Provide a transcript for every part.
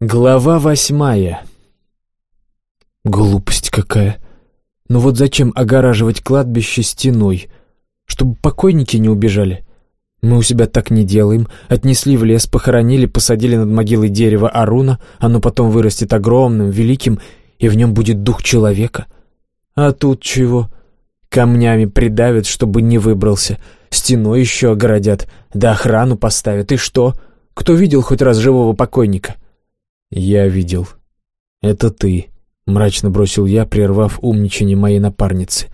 Глава восьмая. Глупость какая. Ну вот зачем огораживать кладбище стеной? Чтобы покойники не убежали? Мы у себя так не делаем. Отнесли в лес, похоронили, посадили над могилой дерево Аруна, оно потом вырастет огромным, великим, и в нем будет дух человека. А тут чего? Камнями придавят, чтобы не выбрался. Стеной еще огородят, да охрану поставят. И что? Кто видел хоть раз живого покойника? Я видел. Это ты, мрачно бросил я, прервав умничание моей напарницы.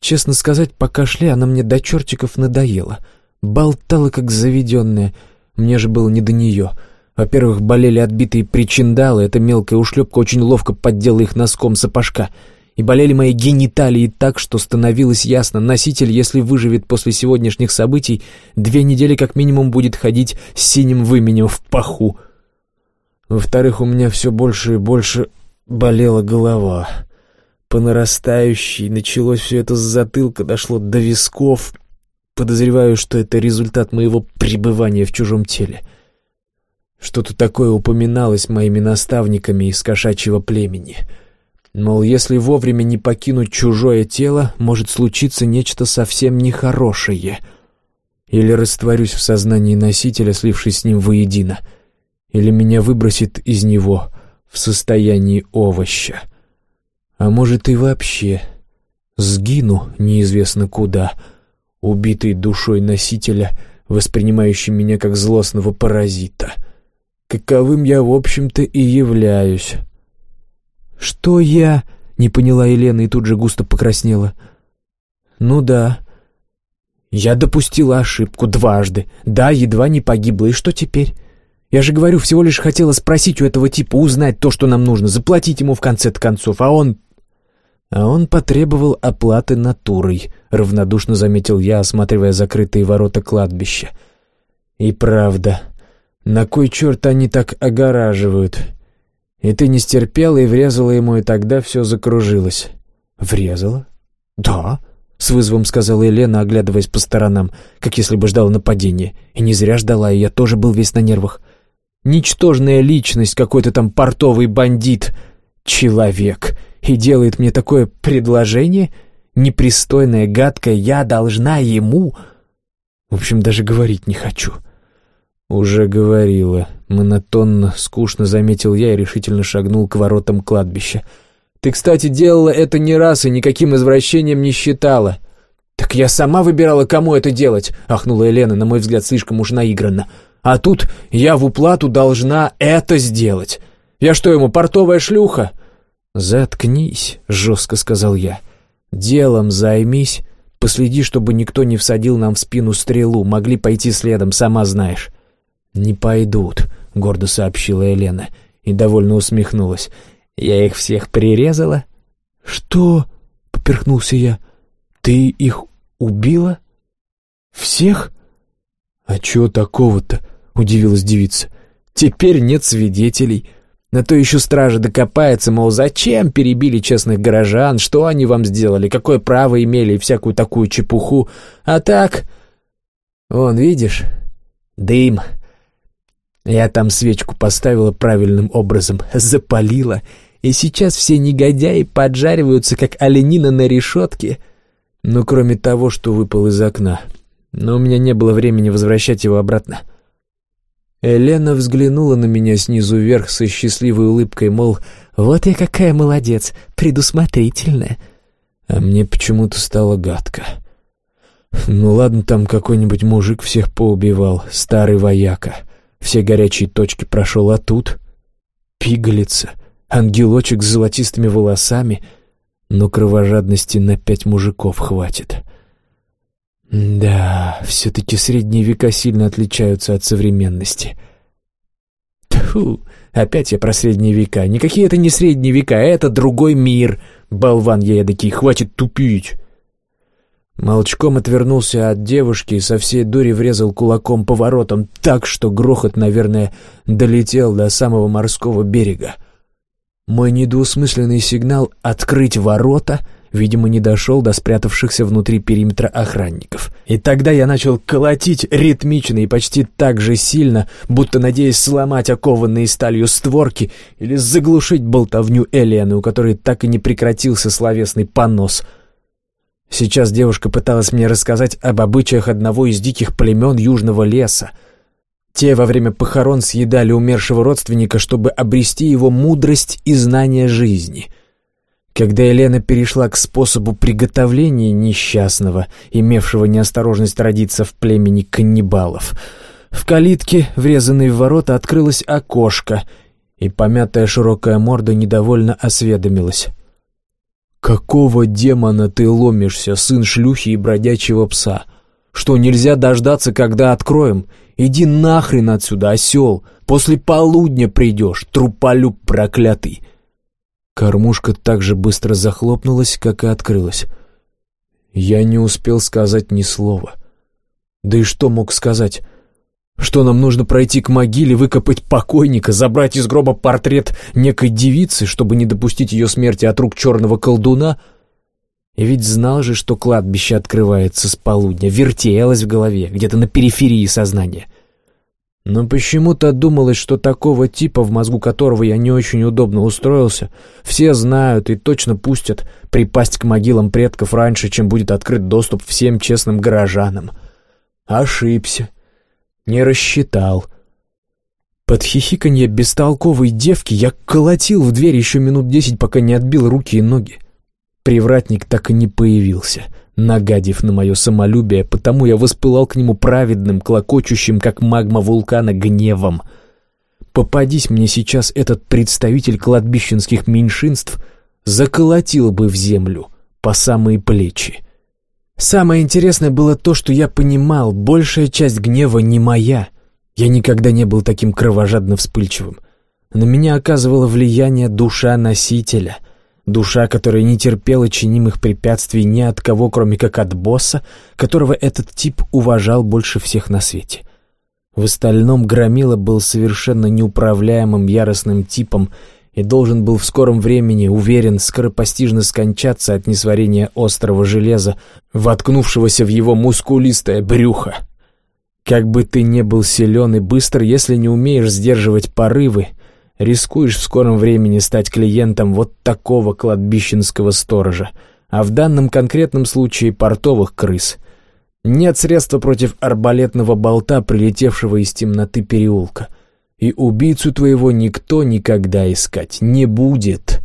Честно сказать, пока шли, она мне до чертиков надоела — Болтала, как заведенная. Мне же было не до нее. Во-первых, болели отбитые причиндалы, эта мелкая ушлепка очень ловко поддела их носком сапожка. И болели мои гениталии так, что становилось ясно, носитель, если выживет после сегодняшних событий, две недели как минимум будет ходить с синим выменем в паху. Во-вторых, у меня все больше и больше болела голова. По нарастающей началось все это с затылка, дошло до висков — Подозреваю, что это результат моего пребывания в чужом теле. Что-то такое упоминалось моими наставниками из кошачьего племени. Мол, если вовремя не покинуть чужое тело, может случиться нечто совсем нехорошее. Или растворюсь в сознании носителя, слившись с ним воедино. Или меня выбросит из него в состоянии овоща. А может и вообще сгину неизвестно куда — убитый душой носителя, воспринимающий меня как злостного паразита. Каковым я, в общем-то, и являюсь. «Что я?» — не поняла Елена и тут же густо покраснела. «Ну да. Я допустила ошибку дважды. Да, едва не погибла. И что теперь?» Я же говорю, всего лишь хотела спросить у этого типа, узнать то, что нам нужно, заплатить ему в конце концов, а он «А он потребовал оплаты натурой», — равнодушно заметил я, осматривая закрытые ворота кладбища. «И правда, на кой черт они так огораживают? И ты не стерпела и врезала ему, и тогда все закружилось». «Врезала?» «Да», — с вызовом сказала Елена, оглядываясь по сторонам, как если бы ждала нападения. И не зря ждала, и я тоже был весь на нервах. «Ничтожная личность, какой-то там портовый бандит. Человек» и делает мне такое предложение, непристойное, гадкое, я должна ему... В общем, даже говорить не хочу. Уже говорила. Монотонно, скучно заметил я и решительно шагнул к воротам кладбища. Ты, кстати, делала это не раз и никаким извращением не считала. Так я сама выбирала, кому это делать, ахнула Елена, на мой взгляд, слишком уж наигранно. А тут я в уплату должна это сделать. Я что, ему портовая шлюха? «Заткнись», — жестко сказал я. «Делом займись. Последи, чтобы никто не всадил нам в спину стрелу. Могли пойти следом, сама знаешь». «Не пойдут», — гордо сообщила Елена и довольно усмехнулась. «Я их всех прирезала?» «Что?» — поперхнулся я. «Ты их убила? Всех?» «А чего такого-то?» — удивилась девица. «Теперь нет свидетелей». На то еще стража докопается, мол, зачем перебили честных горожан, что они вам сделали, какое право имели и всякую такую чепуху. А так... Вон, видишь? Дым. Я там свечку поставила правильным образом, запалила, и сейчас все негодяи поджариваются, как оленина на решетке. Ну, кроме того, что выпал из окна. Но у меня не было времени возвращать его обратно. — Елена взглянула на меня снизу вверх со счастливой улыбкой, мол, «Вот я какая молодец, предусмотрительная». А мне почему-то стало гадко. Ну ладно, там какой-нибудь мужик всех поубивал, старый вояка. Все горячие точки прошел, а тут... Пигалица, ангелочек с золотистыми волосами, но кровожадности на пять мужиков хватит. Да, все-таки средние века сильно отличаются от современности. Тьфу, опять я про средние века. Никакие это не средние века, это другой мир. Болван я эдакий, хватит тупить. Молчком отвернулся от девушки и со всей дури врезал кулаком по воротам так, что грохот, наверное, долетел до самого морского берега. Мой недвусмысленный сигнал «открыть ворота» видимо, не дошел до спрятавшихся внутри периметра охранников. И тогда я начал колотить ритмично и почти так же сильно, будто надеясь сломать окованные сталью створки или заглушить болтовню Элены, у которой так и не прекратился словесный понос. Сейчас девушка пыталась мне рассказать об обычаях одного из диких племен южного леса. Те во время похорон съедали умершего родственника, чтобы обрести его мудрость и знание жизни — когда Елена перешла к способу приготовления несчастного, имевшего неосторожность родиться в племени каннибалов, в калитке, врезанной в ворота, открылось окошко, и помятая широкая морда недовольно осведомилась. «Какого демона ты ломишься, сын шлюхи и бродячего пса? Что, нельзя дождаться, когда откроем? Иди нахрен отсюда, осел! После полудня придешь, труполюб проклятый!» Кормушка так же быстро захлопнулась, как и открылась. Я не успел сказать ни слова. Да и что мог сказать? Что нам нужно пройти к могиле, выкопать покойника, забрать из гроба портрет некой девицы, чтобы не допустить ее смерти от рук черного колдуна? И ведь знал же, что кладбище открывается с полудня, вертелось в голове, где-то на периферии сознания — но почему-то думалось, что такого типа, в мозгу которого я не очень удобно устроился, все знают и точно пустят припасть к могилам предков раньше, чем будет открыт доступ всем честным горожанам. Ошибся. Не рассчитал. Под хихиканье бестолковой девки я колотил в дверь еще минут десять, пока не отбил руки и ноги. Привратник так и не появился — нагадив на мое самолюбие, потому я воспылал к нему праведным, клокочущим, как магма вулкана, гневом. Попадись мне сейчас этот представитель кладбищенских меньшинств, заколотил бы в землю по самые плечи. Самое интересное было то, что я понимал, большая часть гнева не моя. Я никогда не был таким кровожадно вспыльчивым. На меня оказывало влияние душа носителя — Душа, которая не терпела чинимых препятствий ни от кого, кроме как от босса, которого этот тип уважал больше всех на свете. В остальном Громила был совершенно неуправляемым яростным типом и должен был в скором времени, уверен, скоропостижно скончаться от несварения острого железа, воткнувшегося в его мускулистое брюхо. Как бы ты не был силен и быстр, если не умеешь сдерживать порывы, рискуешь в скором времени стать клиентом вот такого кладбищенского сторожа, а в данном конкретном случае портовых крыс. Нет средства против арбалетного болта, прилетевшего из темноты переулка. И убийцу твоего никто никогда искать не будет.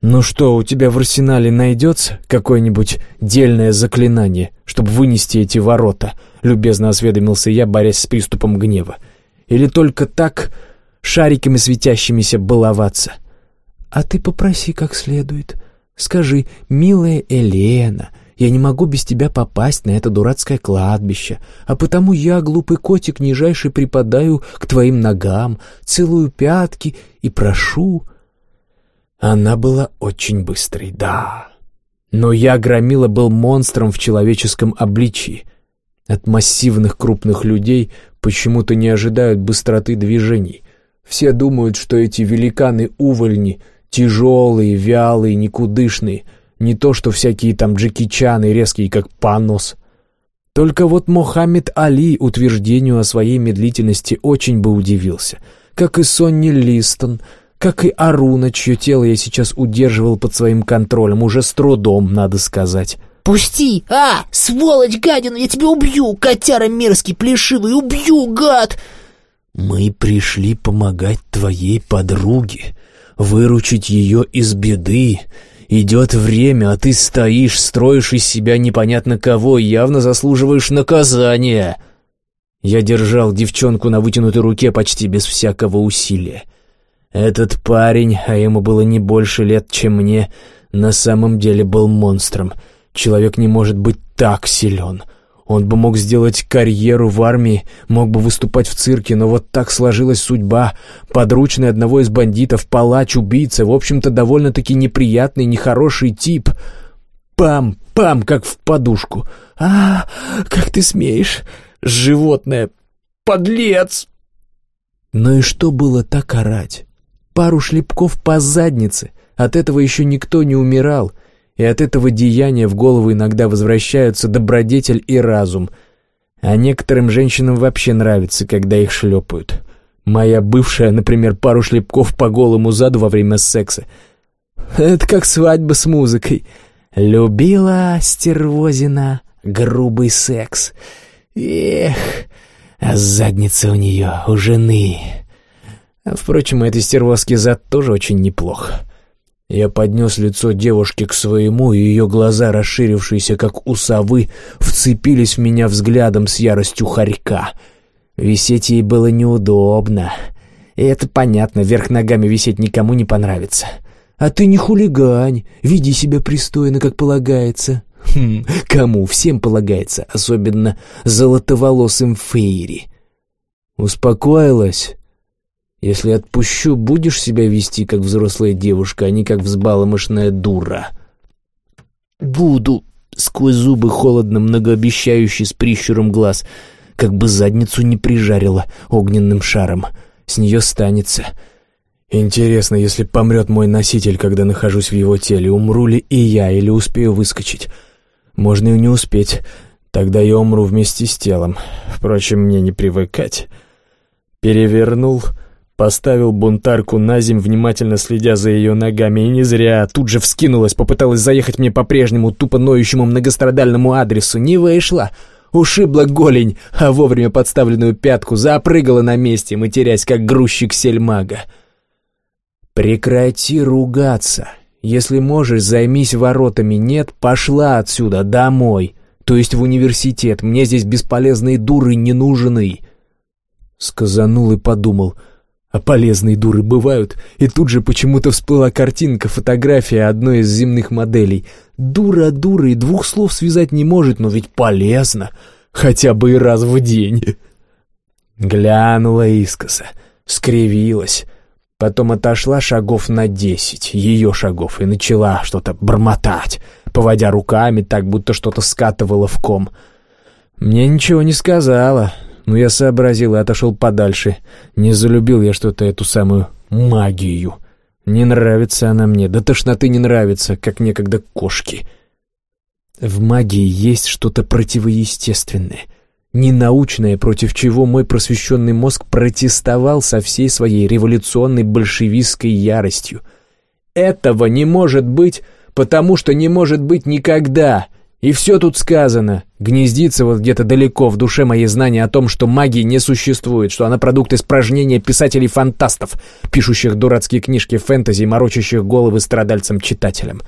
Ну что, у тебя в арсенале найдется какое-нибудь дельное заклинание, чтобы вынести эти ворота? Любезно осведомился я, борясь с приступом гнева. Или только так шариками светящимися баловаться. А ты попроси как следует. Скажи, милая Елена, я не могу без тебя попасть на это дурацкое кладбище, а потому я, глупый котик, нижайший припадаю к твоим ногам, целую пятки и прошу. Она была очень быстрой, да. Но я, Громила, был монстром в человеческом обличии. От массивных крупных людей почему-то не ожидают быстроты движений. Все думают, что эти великаны-увольни тяжелые, вялые, никудышные, не то что всякие там Джеки Чаны, резкие, как понос. Только вот Мохаммед Али утверждению о своей медлительности очень бы удивился, как и Сонни Листон, как и Аруна, чье тело я сейчас удерживал под своим контролем, уже с трудом, надо сказать. «Пусти! А, сволочь, гадина, я тебя убью, котяра мерзкий, плешивый, убью, гад!» «Мы пришли помогать твоей подруге, выручить ее из беды. Идет время, а ты стоишь, строишь из себя непонятно кого, явно заслуживаешь наказания». Я держал девчонку на вытянутой руке почти без всякого усилия. Этот парень, а ему было не больше лет, чем мне, на самом деле был монстром. Человек не может быть так силен. Он бы мог сделать карьеру в армии, мог бы выступать в цирке, но вот так сложилась судьба. Подручный одного из бандитов, палач, убийца, в общем-то, довольно-таки неприятный, нехороший тип. Пам, пам, как в подушку. А, как ты смеешь, животное, подлец! Ну и что было так орать? Пару шлепков по заднице. От этого еще никто не умирал. И от этого деяния в голову иногда возвращаются добродетель и разум. А некоторым женщинам вообще нравится, когда их шлепают. Моя бывшая, например, пару шлепков по голому заду во время секса. Это как свадьба с музыкой. Любила стервозина грубый секс. Эх, а задница у нее, у жены. Впрочем, этой стервозки зад тоже очень неплохо. Я поднес лицо девушки к своему, и ее глаза, расширившиеся как у совы, вцепились в меня взглядом с яростью хорька. Висеть ей было неудобно. И это понятно, вверх ногами висеть никому не понравится. А ты не хулигань, веди себя пристойно, как полагается. Хм, кому? Всем полагается, особенно золотоволосым Фейри. Успокоилась? Если отпущу, будешь себя вести как взрослая девушка, а не как взбаломышная дура?» «Буду», — сквозь зубы холодно, многообещающий с прищуром глаз, как бы задницу не прижарила огненным шаром. С нее станется. Интересно, если помрет мой носитель, когда нахожусь в его теле, умру ли и я, или успею выскочить? Можно и не успеть. Тогда я умру вместе с телом. Впрочем, мне не привыкать. Перевернул Поставил бунтарку на земь, внимательно следя за ее ногами, и не зря. Тут же вскинулась, попыталась заехать мне по прежнему тупо ноющему многострадальному адресу. Не вышла. Ушибла голень, а вовремя подставленную пятку запрыгала на месте, матерясь, как грузчик сельмага. «Прекрати ругаться. Если можешь, займись воротами. Нет, пошла отсюда, домой. То есть в университет. Мне здесь бесполезные дуры не нужны». Сказанул и подумал — а полезные дуры бывают, и тут же почему-то всплыла картинка, фотография одной из земных моделей. Дура дура и двух слов связать не может, но ведь полезно, хотя бы и раз в день. Глянула искоса, скривилась, потом отошла шагов на десять, ее шагов, и начала что-то бормотать, поводя руками так, будто что-то скатывала в ком. Мне ничего не сказала, но я сообразил и отошел подальше. Не залюбил я что-то эту самую магию. Не нравится она мне, да тошноты не нравится, как некогда кошки. В магии есть что-то противоестественное, ненаучное, против чего мой просвещенный мозг протестовал со всей своей революционной большевистской яростью. Этого не может быть, потому что не может быть никогда — и все тут сказано. Гнездится вот где-то далеко в душе моей знания о том, что магии не существует, что она продукт испражнения писателей-фантастов, пишущих дурацкие книжки фэнтези и морочащих головы страдальцам-читателям.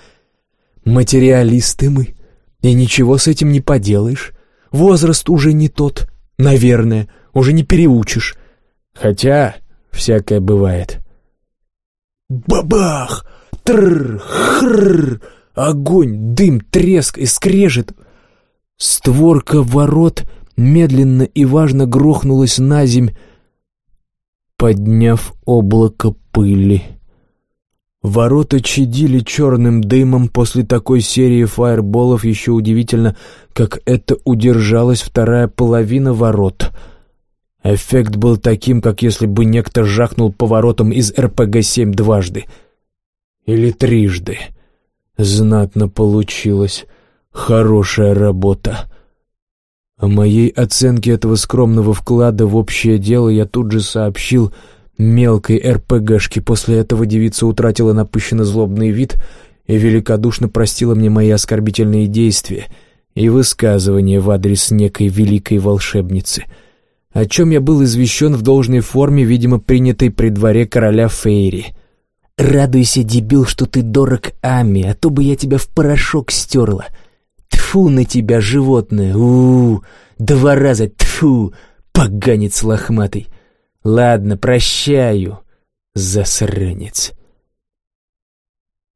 Материалисты мы, и ничего с этим не поделаешь. Возраст уже не тот, наверное, уже не переучишь. Хотя всякое бывает. Бабах! Тррр! Хррр! Огонь, дым, треск и скрежет. Створка ворот медленно и важно грохнулась на земь, подняв облако пыли. Ворота чадили черным дымом после такой серии фаерболов. Еще удивительно, как это удержалась вторая половина ворот. Эффект был таким, как если бы некто жахнул поворотом из РПГ-7 дважды. Или трижды. Знатно получилось. Хорошая работа. О моей оценке этого скромного вклада в общее дело я тут же сообщил мелкой РПГшке. После этого девица утратила напыщенно злобный вид и великодушно простила мне мои оскорбительные действия и высказывания в адрес некой великой волшебницы, о чем я был извещен в должной форме, видимо, принятой при дворе короля Фейри — Радуйся, дебил, что ты дорог Ами, а то бы я тебя в порошок стерла. Тфу на тебя, животное, у, -у, -у два раза тфу, поганец лохматый. Ладно, прощаю, засранец.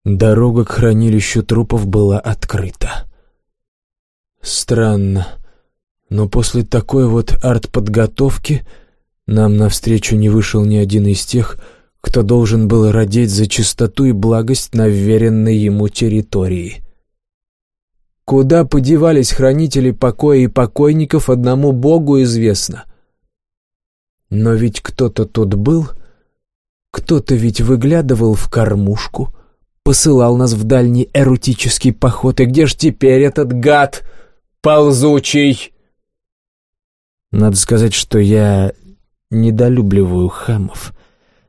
Дорога к хранилищу трупов была открыта. Странно, но после такой вот артподготовки нам навстречу не вышел ни один из тех, кто должен был родить за чистоту и благость на вверенной ему территории. Куда подевались хранители покоя и покойников, одному Богу известно. Но ведь кто-то тут был, кто-то ведь выглядывал в кормушку, посылал нас в дальний эротический поход, и где ж теперь этот гад ползучий? Надо сказать, что я недолюбливаю хамов,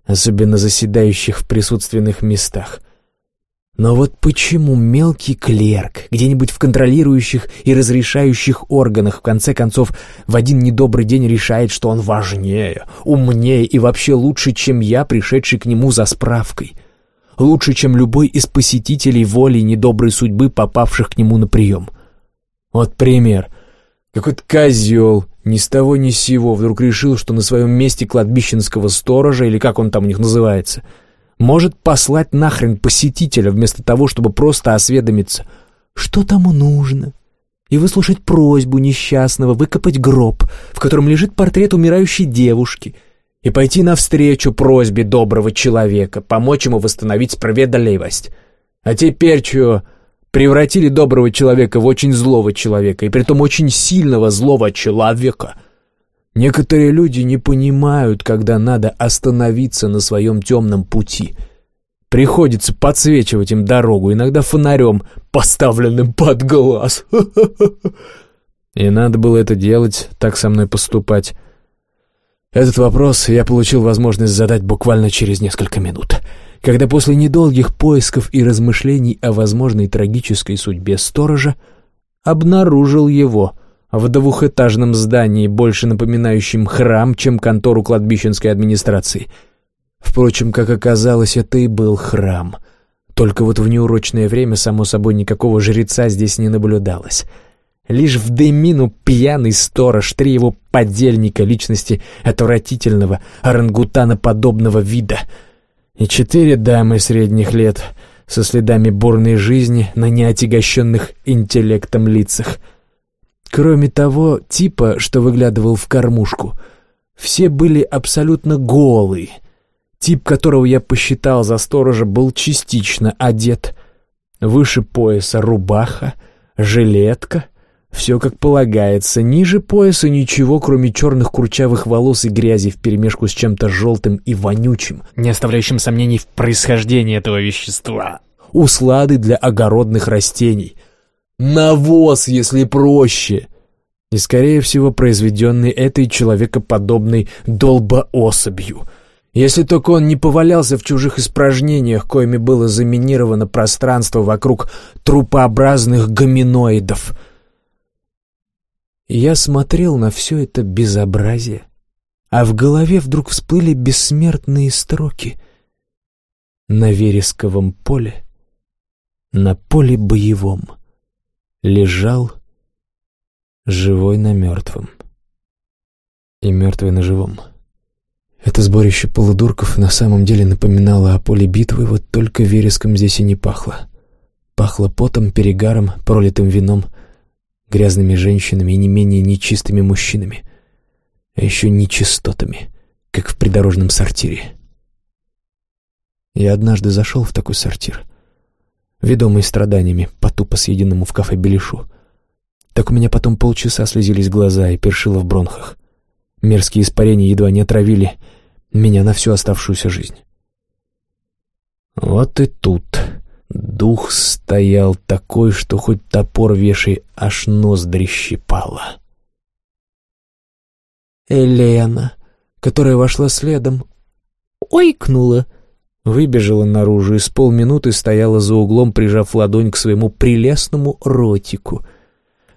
особенно заседающих в присутственных местах. Но вот почему мелкий клерк, где-нибудь в контролирующих и разрешающих органах, в конце концов, в один недобрый день решает, что он важнее, умнее и вообще лучше, чем я, пришедший к нему за справкой? Лучше, чем любой из посетителей воли недоброй судьбы, попавших к нему на прием? Вот пример. Какой-то козел, ни с того ни с сего, вдруг решил, что на своем месте кладбищенского сторожа, или как он там у них называется — может послать нахрен посетителя вместо того, чтобы просто осведомиться, что тому нужно, и выслушать просьбу несчастного выкопать гроб, в котором лежит портрет умирающей девушки, и пойти навстречу просьбе доброго человека, помочь ему восстановить справедливость. А теперь что? Превратили доброго человека в очень злого человека, и притом очень сильного злого человека — Некоторые люди не понимают, когда надо остановиться на своем темном пути. Приходится подсвечивать им дорогу, иногда фонарем, поставленным под глаз. И надо было это делать, так со мной поступать. Этот вопрос я получил возможность задать буквально через несколько минут, когда после недолгих поисков и размышлений о возможной трагической судьбе сторожа обнаружил его — в двухэтажном здании, больше напоминающем храм, чем контору кладбищенской администрации. Впрочем, как оказалось, это и был храм. Только вот в неурочное время, само собой, никакого жреца здесь не наблюдалось. Лишь в Демину пьяный сторож, три его подельника личности отвратительного орангутана-подобного вида и четыре дамы средних лет со следами бурной жизни на неотягощенных интеллектом лицах — Кроме того типа, что выглядывал в кормушку, все были абсолютно голые. Тип, которого я посчитал за сторожа, был частично одет. Выше пояса рубаха, жилетка, все как полагается. Ниже пояса ничего, кроме черных курчавых волос и грязи вперемешку с чем-то желтым и вонючим, не оставляющим сомнений в происхождении этого вещества. Услады для огородных растений — Навоз, если проще. И, скорее всего, произведенный этой человекоподобной долбоособью. Если только он не повалялся в чужих испражнениях, коими было заминировано пространство вокруг трупообразных гоминоидов. Я смотрел на все это безобразие, а в голове вдруг всплыли бессмертные строки. На вересковом поле, на поле боевом — лежал живой на мертвом и мертвый на живом. Это сборище полудурков на самом деле напоминало о поле битвы, вот только вереском здесь и не пахло. Пахло потом, перегаром, пролитым вином, грязными женщинами и не менее нечистыми мужчинами, а еще нечистотами, как в придорожном сортире. Я однажды зашел в такой сортир — ведомый страданиями по тупо съеденному в кафе беляшу. Так у меня потом полчаса слезились глаза и першило в бронхах. Мерзкие испарения едва не отравили меня на всю оставшуюся жизнь. Вот и тут дух стоял такой, что хоть топор вешай, аж ноздри щипало. Елена, которая вошла следом, ойкнула Выбежала наружу и с полминуты стояла за углом, прижав ладонь к своему прелестному ротику.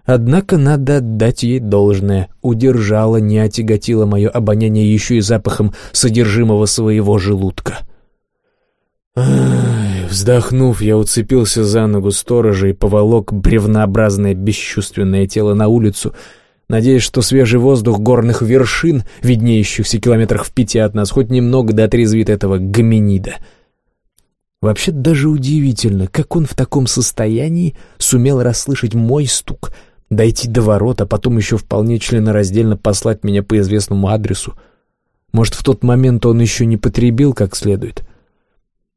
Однако надо отдать ей должное. Удержала, не отяготила мое обоняние еще и запахом содержимого своего желудка. Вздохнув, я уцепился за ногу сторожа и поволок бревнообразное бесчувственное тело на улицу, надеясь, что свежий воздух горных вершин, виднеющихся километрах в пяти от нас, хоть немного дотрезвит этого гоминида. Вообще даже удивительно, как он в таком состоянии сумел расслышать мой стук, дойти до ворот, а потом еще вполне членораздельно послать меня по известному адресу. Может, в тот момент он еще не потребил как следует.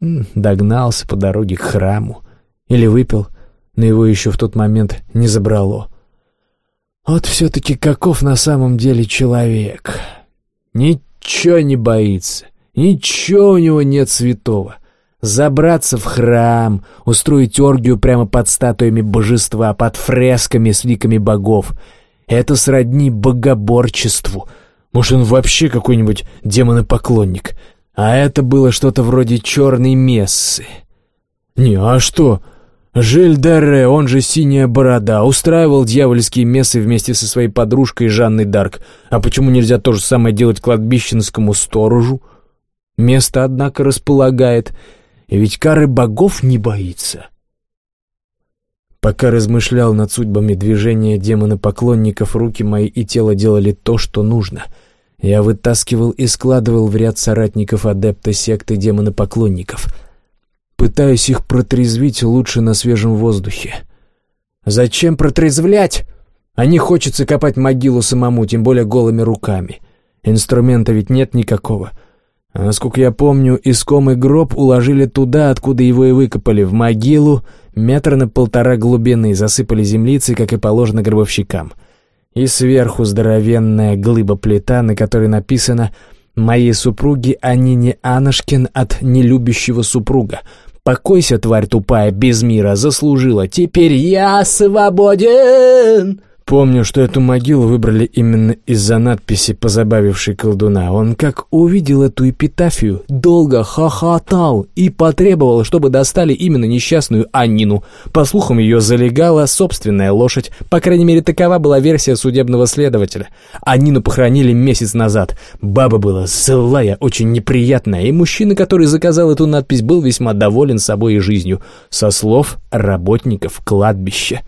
Догнался по дороге к храму. Или выпил, но его еще в тот момент не забрало. Вот все-таки каков на самом деле человек. Ничего не боится, ничего у него нет святого. Забраться в храм, устроить оргию прямо под статуями божества, под фресками с ликами богов. Это сродни богоборчеству. Может, он вообще какой-нибудь демонопоклонник. А это было что-то вроде черной мессы. Не, а что? Жиль Дерре, он же Синяя Борода, устраивал дьявольские мессы вместе со своей подружкой Жанной Дарк. А почему нельзя то же самое делать кладбищенскому сторожу? Место, однако, располагает — и ведь кары богов не боится. Пока размышлял над судьбами движения демона-поклонников, руки мои и тело делали то, что нужно. Я вытаскивал и складывал в ряд соратников адепта секты демона-поклонников. Пытаюсь их протрезвить лучше на свежем воздухе. Зачем протрезвлять? А не хочется копать могилу самому, тем более голыми руками. Инструмента ведь нет никакого — а насколько я помню, искомый гроб уложили туда, откуда его и выкопали, в могилу, метр на полтора глубины, засыпали землицей, как и положено гробовщикам. И сверху здоровенная глыба-плита, на которой написано «Моей супруге Анине Анашкин от нелюбящего супруга». «Покойся, тварь тупая, без мира, заслужила, теперь я свободен!» Помню, что эту могилу выбрали именно из-за надписи, позабавившей колдуна. Он, как увидел эту эпитафию, долго хохотал и потребовал, чтобы достали именно несчастную Аннину. По слухам, ее залегала собственная лошадь. По крайней мере, такова была версия судебного следователя. Аннину похоронили месяц назад. Баба была злая, очень неприятная, и мужчина, который заказал эту надпись, был весьма доволен собой и жизнью. Со слов работников кладбища.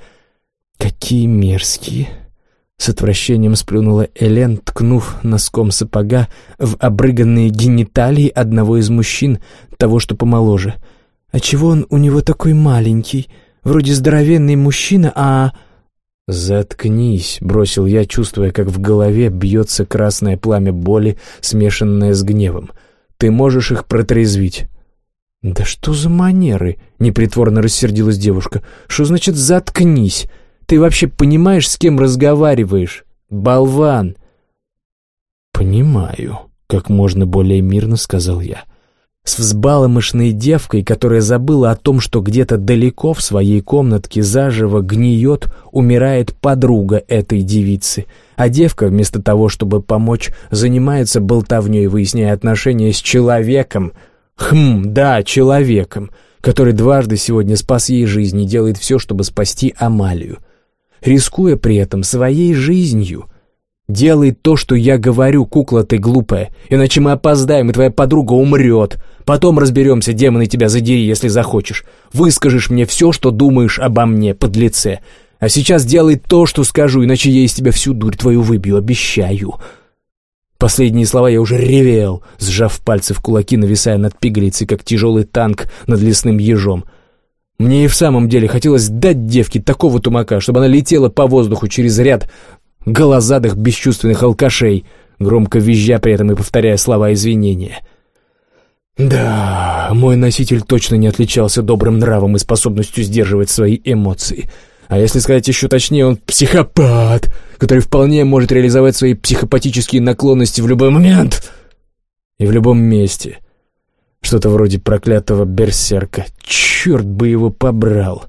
«Какие мерзкие!» С отвращением сплюнула Элен, ткнув носком сапога в обрыганные гениталии одного из мужчин, того, что помоложе. «А чего он у него такой маленький? Вроде здоровенный мужчина, а...» «Заткнись», — бросил я, чувствуя, как в голове бьется красное пламя боли, смешанное с гневом. «Ты можешь их протрезвить». «Да что за манеры?» — непритворно рассердилась девушка. «Что значит «заткнись»?» Ты вообще понимаешь, с кем разговариваешь? Болван!» «Понимаю», — как можно более мирно сказал я. С взбаломышной девкой, которая забыла о том, что где-то далеко в своей комнатке заживо гниет, умирает подруга этой девицы, а девка, вместо того, чтобы помочь, занимается болтовней, выясняя отношения с человеком. Хм, да, человеком, который дважды сегодня спас ей жизнь и делает все, чтобы спасти Амалию рискуя при этом своей жизнью. «Делай то, что я говорю, кукла ты глупая, иначе мы опоздаем, и твоя подруга умрет. Потом разберемся, демоны тебя задери, если захочешь. Выскажешь мне все, что думаешь обо мне, под лице. А сейчас делай то, что скажу, иначе я из тебя всю дурь твою выбью, обещаю». Последние слова я уже ревел, сжав пальцы в кулаки, нависая над пигалицей, как тяжелый танк над лесным ежом. Мне и в самом деле хотелось дать девке такого тумака, чтобы она летела по воздуху через ряд голозадых бесчувственных алкашей, громко визжа при этом и повторяя слова извинения. Да, мой носитель точно не отличался добрым нравом и способностью сдерживать свои эмоции. А если сказать еще точнее, он психопат, который вполне может реализовать свои психопатические наклонности в любой момент и в любом месте. Что-то вроде проклятого берсерка. Бы его побрал.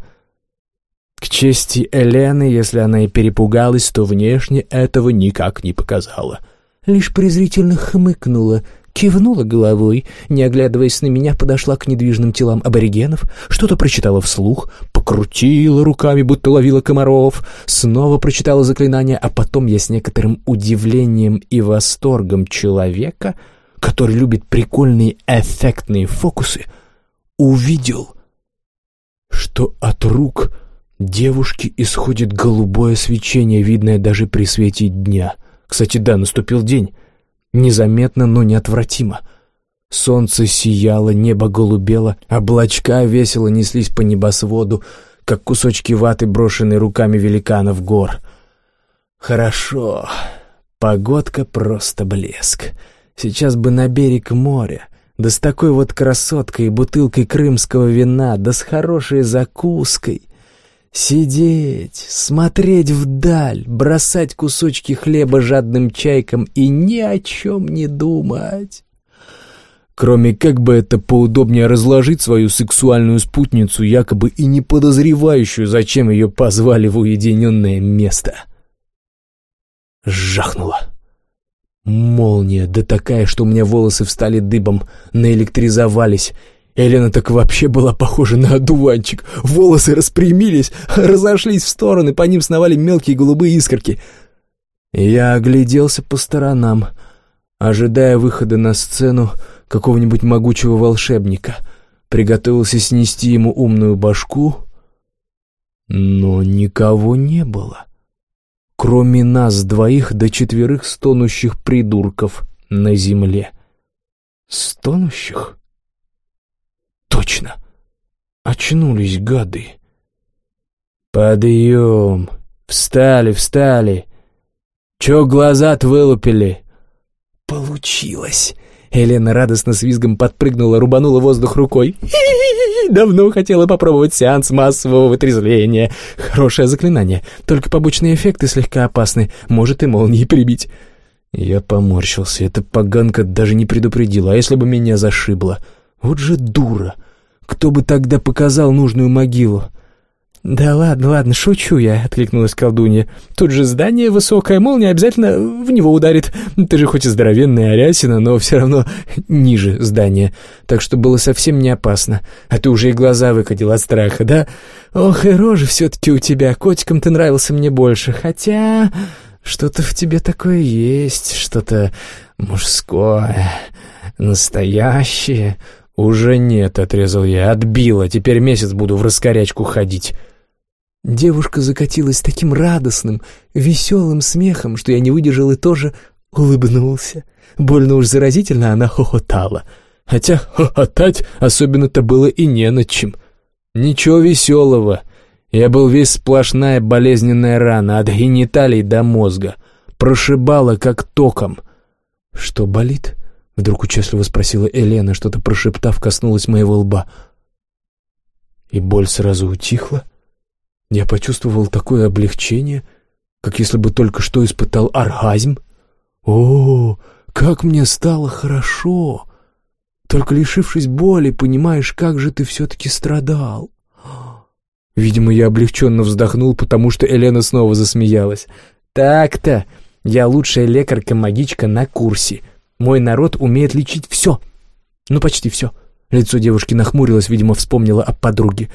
К чести Элены, если она и перепугалась, то внешне этого никак не показала. Лишь презрительно хмыкнула, кивнула головой, не оглядываясь на меня, подошла к недвижным телам аборигенов, что-то прочитала вслух, покрутила руками, будто ловила комаров, снова прочитала заклинание, а потом я с некоторым удивлением и восторгом человека — который любит прикольные эффектные фокусы, увидел, что от рук девушки исходит голубое свечение, видное даже при свете дня. Кстати, да, наступил день. Незаметно, но неотвратимо. Солнце сияло, небо голубело, облачка весело неслись по небосводу, как кусочки ваты, брошенные руками великанов гор. Хорошо. Погодка просто блеск. Сейчас бы на берег моря, да с такой вот красоткой бутылкой крымского вина, да с хорошей закуской. Сидеть, смотреть вдаль, бросать кусочки хлеба жадным чайкам и ни о чем не думать. кроме как бы это поудобнее разложить свою сексуальную спутницу, якобы и не подозревающую, зачем ее позвали в уединенное место. Жахнуло. Молния, да такая, что у меня волосы встали дыбом, наэлектризовались. Елена так вообще была похожа на одуванчик. Волосы распрямились, разошлись в стороны, по ним сновали мелкие голубые искорки. Я огляделся по сторонам, ожидая выхода на сцену какого-нибудь могучего волшебника. Приготовился снести ему умную башку, но никого не было. — кроме нас двоих до четверых стонущих придурков на земле. Стонущих? Точно. Очнулись гады. Подъем. Встали, встали. Чё глаза-то вылупили? Получилось. Елена радостно с визгом подпрыгнула, рубанула воздух рукой. Давно хотела попробовать сеанс массового вытрезвления. Хорошее заклинание, только побочные эффекты слегка опасны, может и молнии прибить. Я поморщился, эта поганка даже не предупредила, а если бы меня зашибло? Вот же дура! Кто бы тогда показал нужную могилу? «Да ладно, ладно, шучу я», — откликнулась колдунья. «Тут же здание высокое, молния обязательно в него ударит. Ты же хоть и здоровенная арясина, но все равно ниже здания, так что было совсем не опасно. А ты уже и глаза выкатил от страха, да? Ох, и рожа все-таки у тебя, котиком ты нравился мне больше, хотя что-то в тебе такое есть, что-то мужское, настоящее». «Уже нет», — отрезал я, — «отбила, теперь месяц буду в раскорячку ходить». Девушка закатилась таким радостным, веселым смехом, что я не выдержал и тоже улыбнулся. Больно уж заразительно она хохотала. Хотя хохотать особенно-то было и не над чем. Ничего веселого. Я был весь сплошная болезненная рана от гениталий до мозга. Прошибала как током. «Что болит?» — вдруг участливо спросила Елена, что-то прошептав, коснулась моего лба. И боль сразу утихла. Я почувствовал такое облегчение, как если бы только что испытал оргазм. О, как мне стало хорошо! Только лишившись боли, понимаешь, как же ты все-таки страдал. Видимо, я облегченно вздохнул, потому что Елена снова засмеялась. «Так-то, я лучшая лекарка-магичка на курсе. Мой народ умеет лечить все. Ну, почти все». Лицо девушки нахмурилось, видимо, вспомнила о подруге.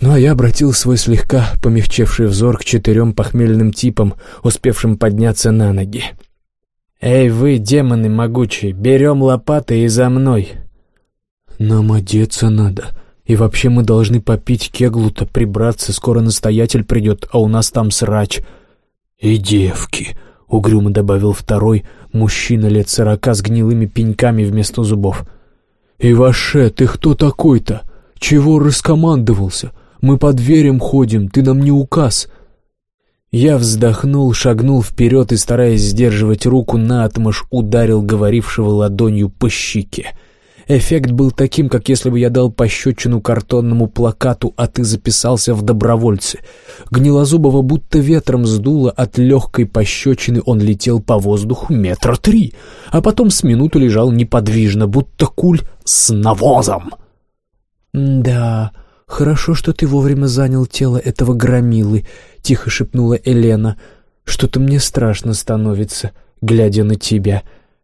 Ну а я обратил свой слегка помягчевший взор к четырем похмельным типам, успевшим подняться на ноги. «Эй вы, демоны могучие, берем лопаты и за мной!» «Нам одеться надо, и вообще мы должны попить кеглу-то, прибраться, скоро настоятель придет, а у нас там срач». «И девки!» — угрюмо добавил второй, мужчина лет сорока с гнилыми пеньками вместо зубов. «И ваше, ты кто такой-то? Чего раскомандовался? Мы под дверям ходим, ты нам не указ». Я вздохнул, шагнул вперед и, стараясь сдерживать руку, наотмашь ударил говорившего ладонью по щеке. Эффект был таким, как если бы я дал пощечину картонному плакату, а ты записался в добровольцы. Гнилозубого будто ветром сдуло, от легкой пощечины он летел по воздуху метра три, а потом с минуту лежал неподвижно, будто куль с навозом. «Да, «Хорошо, что ты вовремя занял тело этого громилы», — тихо шепнула Елена. «Что-то мне страшно становится, глядя на тебя.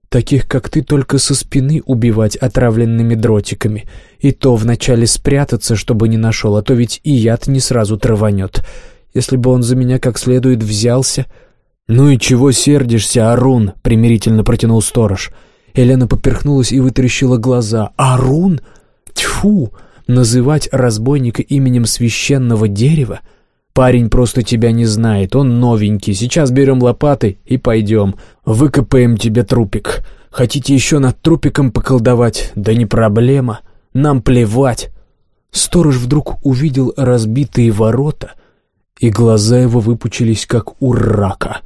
Таких, как ты, только со спины убивать отравленными дротиками. И то вначале спрятаться, чтобы не нашел, а то ведь и яд не сразу траванет. Если бы он за меня как следует взялся...» «Ну и чего сердишься, Арун?» — примирительно протянул сторож. Елена поперхнулась и вытаращила глаза. «Арун? Тьфу!» Называть разбойника именем священного дерева? Парень просто тебя не знает, он новенький. Сейчас берем лопаты и пойдем. Выкопаем тебе трупик. Хотите еще над трупиком поколдовать? Да не проблема. Нам плевать. Сторож вдруг увидел разбитые ворота, и глаза его выпучились, как у рака.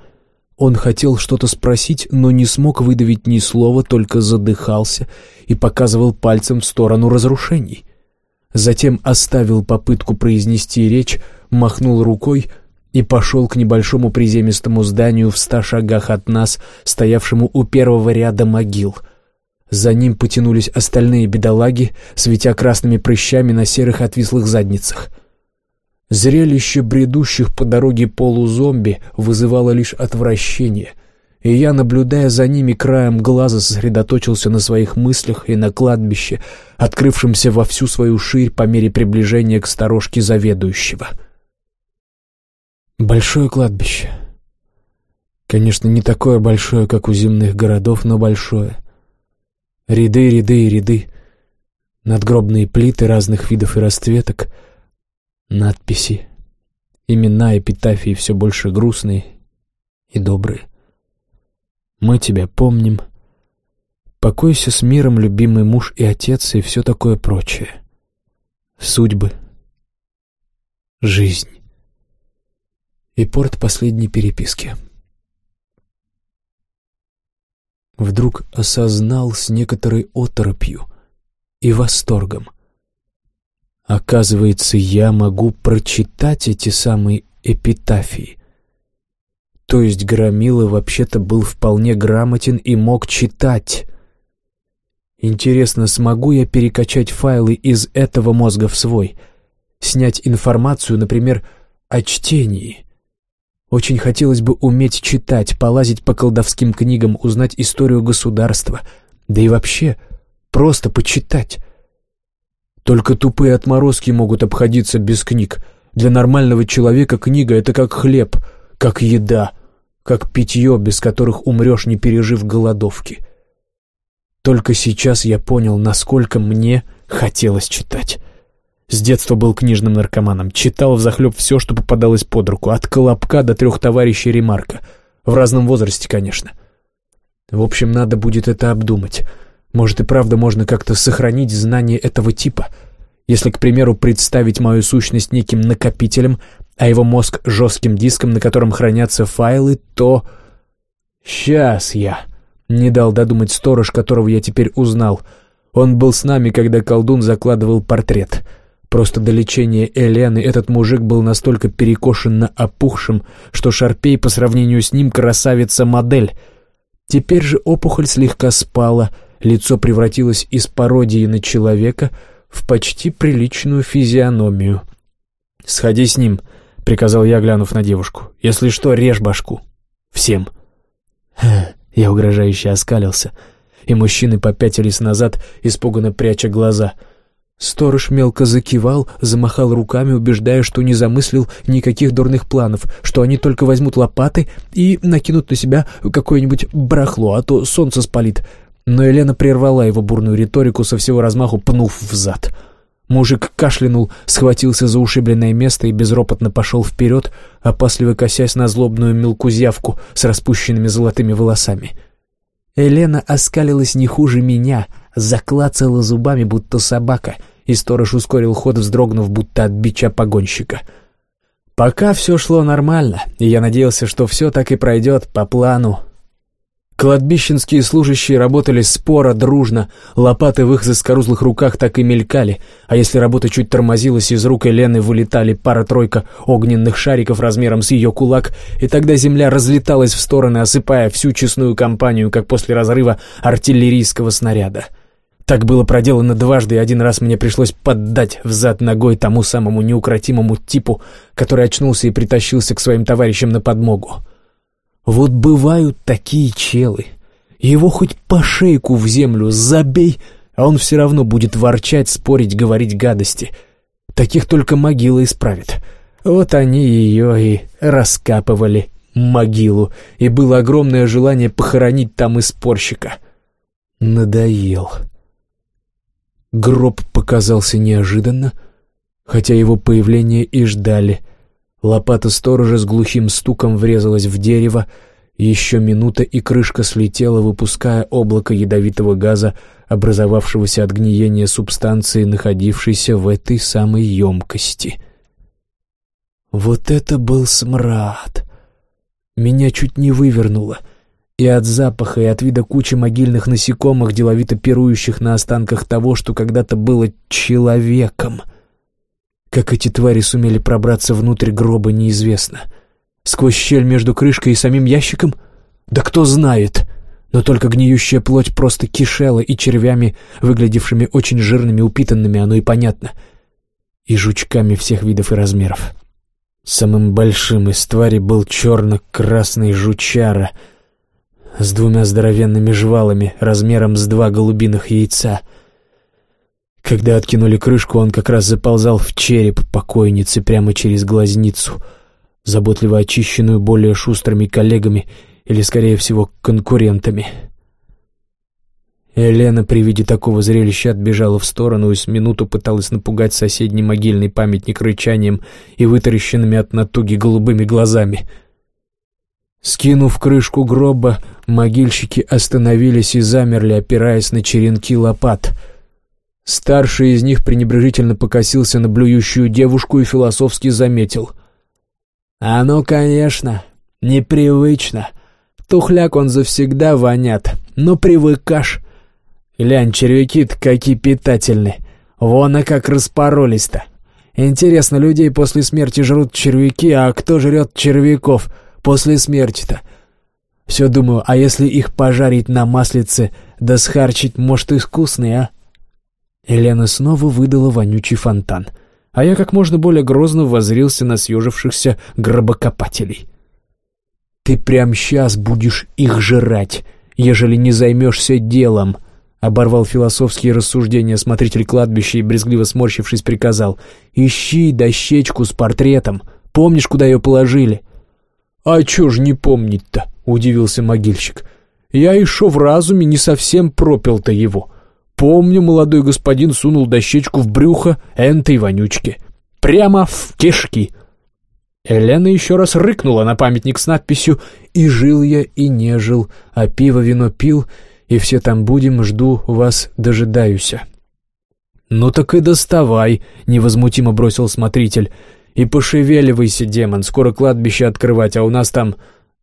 Он хотел что-то спросить, но не смог выдавить ни слова, только задыхался и показывал пальцем в сторону разрушений затем оставил попытку произнести речь, махнул рукой и пошел к небольшому приземистому зданию в ста шагах от нас, стоявшему у первого ряда могил. За ним потянулись остальные бедолаги, светя красными прыщами на серых отвислых задницах. Зрелище бредущих по дороге полузомби вызывало лишь отвращение, и я, наблюдая за ними краем глаза, сосредоточился на своих мыслях и на кладбище, открывшемся во всю свою ширь по мере приближения к сторожке заведующего. Большое кладбище. Конечно, не такое большое, как у земных городов, но большое. Ряды, ряды и ряды. Надгробные плиты разных видов и расцветок — Надписи, имена, эпитафии все больше грустные и добрые. Мы тебя помним. Покойся с миром, любимый муж и отец, и все такое прочее. Судьбы. Жизнь. И порт последней переписки. Вдруг осознал с некоторой оторопью и восторгом — Оказывается, я могу прочитать эти самые эпитафии. То есть Громила вообще-то был вполне грамотен и мог читать. Интересно, смогу я перекачать файлы из этого мозга в свой? Снять информацию, например, о чтении? Очень хотелось бы уметь читать, полазить по колдовским книгам, узнать историю государства. Да и вообще, просто почитать. Только тупые отморозки могут обходиться без книг. Для нормального человека книга — это как хлеб, как еда, как питье, без которых умрешь, не пережив голодовки. Только сейчас я понял, насколько мне хотелось читать. С детства был книжным наркоманом, читал взахлеб все, что попадалось под руку, от Колобка до трех товарищей Ремарка. В разном возрасте, конечно. В общем, надо будет это обдумать. Может и правда можно как-то сохранить знания этого типа, если, к примеру, представить мою сущность неким накопителем, а его мозг жестким диском, на котором хранятся файлы, то... Сейчас я... Не дал додумать сторож, которого я теперь узнал. Он был с нами, когда колдун закладывал портрет. Просто до лечения Элены этот мужик был настолько перекошенно опухшим, что Шарпей по сравнению с ним красавица-модель. Теперь же опухоль слегка спала — лицо превратилось из пародии на человека в почти приличную физиономию. «Сходи с ним», — приказал я, глянув на девушку. «Если что, режь башку. Всем». Я угрожающе оскалился, и мужчины попятились назад, испуганно пряча глаза — Сторож мелко закивал, замахал руками, убеждая, что не замыслил никаких дурных планов, что они только возьмут лопаты и накинут на себя какое-нибудь барахло, а то солнце спалит. Но Елена прервала его бурную риторику со всего размаху, пнув в зад. Мужик кашлянул, схватился за ушибленное место и безропотно пошел вперед, опасливо косясь на злобную мелкузявку с распущенными золотыми волосами. Елена оскалилась не хуже меня, заклацала зубами, будто собака, и сторож ускорил ход, вздрогнув, будто от бича погонщика. Пока все шло нормально, и я надеялся, что все так и пройдет по плану, Кладбищенские служащие работали споро, дружно, лопаты в их заскорузлых руках так и мелькали, а если работа чуть тормозилась, из рук Елены вылетали пара-тройка огненных шариков размером с ее кулак, и тогда земля разлеталась в стороны, осыпая всю честную компанию, как после разрыва артиллерийского снаряда. Так было проделано дважды, и один раз мне пришлось поддать взад ногой тому самому неукротимому типу, который очнулся и притащился к своим товарищам на подмогу. Вот бывают такие челы. Его хоть по шейку в землю забей, а он все равно будет ворчать, спорить, говорить гадости. Таких только могила исправит. Вот они ее и раскапывали, могилу, и было огромное желание похоронить там и спорщика. Надоел. Гроб показался неожиданно, хотя его появление и ждали — Лопата сторожа с глухим стуком врезалась в дерево, еще минута, и крышка слетела, выпуская облако ядовитого газа, образовавшегося от гниения субстанции, находившейся в этой самой емкости. Вот это был смрад! Меня чуть не вывернуло, и от запаха, и от вида кучи могильных насекомых, деловито пирующих на останках того, что когда-то было человеком — как эти твари сумели пробраться внутрь гроба, неизвестно. Сквозь щель между крышкой и самим ящиком? Да кто знает! Но только гниющая плоть просто кишела, и червями, выглядевшими очень жирными, упитанными, оно и понятно. И жучками всех видов и размеров. Самым большим из тварей был черно-красный жучара с двумя здоровенными жвалами размером с два голубиных яйца. Когда откинули крышку, он как раз заползал в череп покойницы прямо через глазницу, заботливо очищенную более шустрыми коллегами или, скорее всего, конкурентами. Елена при виде такого зрелища отбежала в сторону и с минуту пыталась напугать соседний могильный памятник рычанием и вытаращенными от натуги голубыми глазами. Скинув крышку гроба, могильщики остановились и замерли, опираясь на черенки лопат. Старший из них пренебрежительно покосился на блюющую девушку и философски заметил. «А ну, конечно, непривычно. Тухляк он завсегда вонят, но привыкаш». Глянь, червяки-то какие питательные. Вон, а как распоролись-то. Интересно, людей после смерти жрут червяки, а кто жрет червяков после смерти-то? Все думаю, а если их пожарить на маслице, да схарчить, может, и вкусные, а? Елена снова выдала вонючий фонтан, а я как можно более грозно возрился на съежившихся гробокопателей. «Ты прям сейчас будешь их жрать, ежели не займешься делом», Оборвал философские рассуждения смотритель кладбища и, брезгливо сморщившись, приказал. «Ищи дощечку с портретом. Помнишь, куда ее положили?» «А чё ж не помнить-то?» — удивился могильщик. «Я еще в разуме не совсем пропил-то его. Помню, молодой господин сунул дощечку в брюхо энтой вонючки. Прямо в кишки». Елена еще раз рыкнула на памятник с надписью «И жил я, и не жил, а пиво-вино пил, и все там будем, жду вас, дожидаюся». «Ну так и доставай», — невозмутимо бросил смотритель. «И пошевеливайся, демон, скоро кладбище открывать, а у нас там...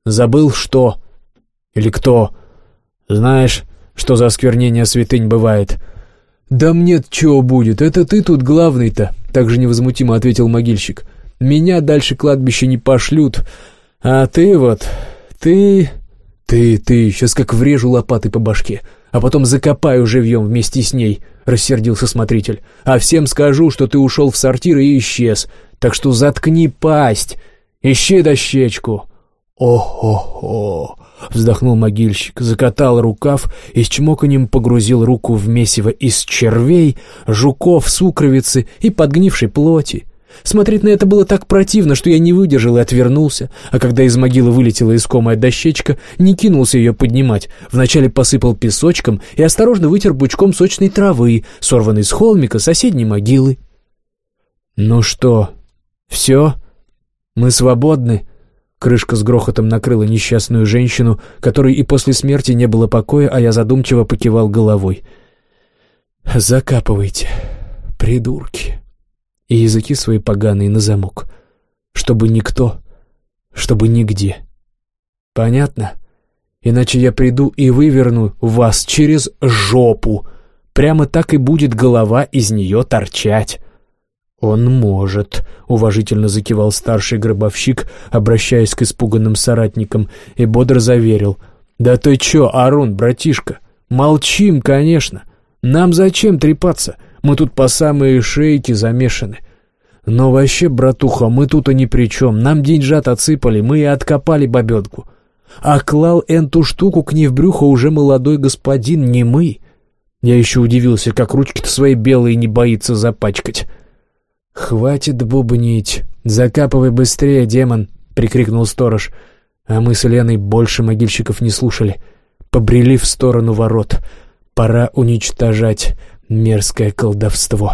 Забыл что? Или кто? Знаешь, что за осквернение святынь бывает?» «Да мне чего будет, это ты тут главный-то», — также невозмутимо ответил могильщик. «Меня дальше кладбище не пошлют, а ты вот, ты «Ты, ты, сейчас как врежу лопатой по башке, а потом закопаю живьем вместе с ней», — рассердился смотритель. «А всем скажу, что ты ушел в сортир и исчез, так что заткни пасть, ищи дощечку». «О-хо-хо!» — вздохнул могильщик, закатал рукав и с чмоканьем погрузил руку в месиво из червей, жуков, сукровицы и подгнившей плоти. Смотреть на это было так противно, что я не выдержал и отвернулся, а когда из могилы вылетела искомая дощечка, не кинулся ее поднимать, вначале посыпал песочком и осторожно вытер бучком сочной травы, сорванной с холмика соседней могилы. «Ну что, все? Мы свободны?» Крышка с грохотом накрыла несчастную женщину, которой и после смерти не было покоя, а я задумчиво покивал головой. «Закапывайте, придурки» и языки свои поганые на замок. Чтобы никто, чтобы нигде. Понятно? Иначе я приду и выверну вас через жопу. Прямо так и будет голова из нее торчать. «Он может», — уважительно закивал старший гробовщик, обращаясь к испуганным соратникам, и бодро заверил. «Да ты чё, Арун, братишка? Молчим, конечно. Нам зачем трепаться? Мы тут по самые шейки замешаны. Но вообще, братуха, мы тут и ни при чем. Нам деньжат отсыпали, мы и откопали бабенку. А клал эту штуку к ней в брюхо уже молодой господин, не мы. Я еще удивился, как ручки-то свои белые не боится запачкать. «Хватит бубнить. Закапывай быстрее, демон!» — прикрикнул сторож. А мы с Леной больше могильщиков не слушали. Побрели в сторону ворот. Пора уничтожать мерзкое колдовство.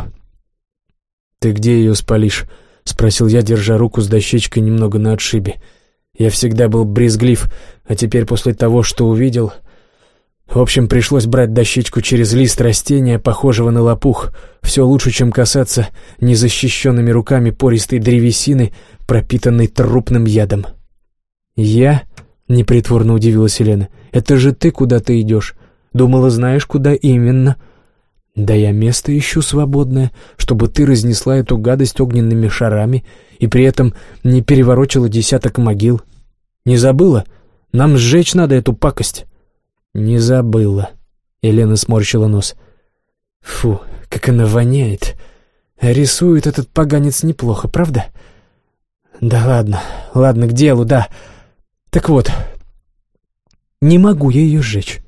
«Ты где ее спалишь?» — спросил я, держа руку с дощечкой немного на отшибе. Я всегда был брезглив, а теперь после того, что увидел... В общем, пришлось брать дощечку через лист растения, похожего на лопух. Все лучше, чем касаться незащищенными руками пористой древесины, пропитанной трупным ядом. «Я?» — непритворно удивилась Елена. «Это же ты куда-то идешь. Думала, знаешь, куда именно?» «Да я место ищу свободное, чтобы ты разнесла эту гадость огненными шарами и при этом не переворочила десяток могил. Не забыла? Нам сжечь надо эту пакость». «Не забыла». Елена сморщила нос. «Фу, как она воняет. Рисует этот поганец неплохо, правда?» «Да ладно, ладно, к делу, да. Так вот, не могу я ее сжечь.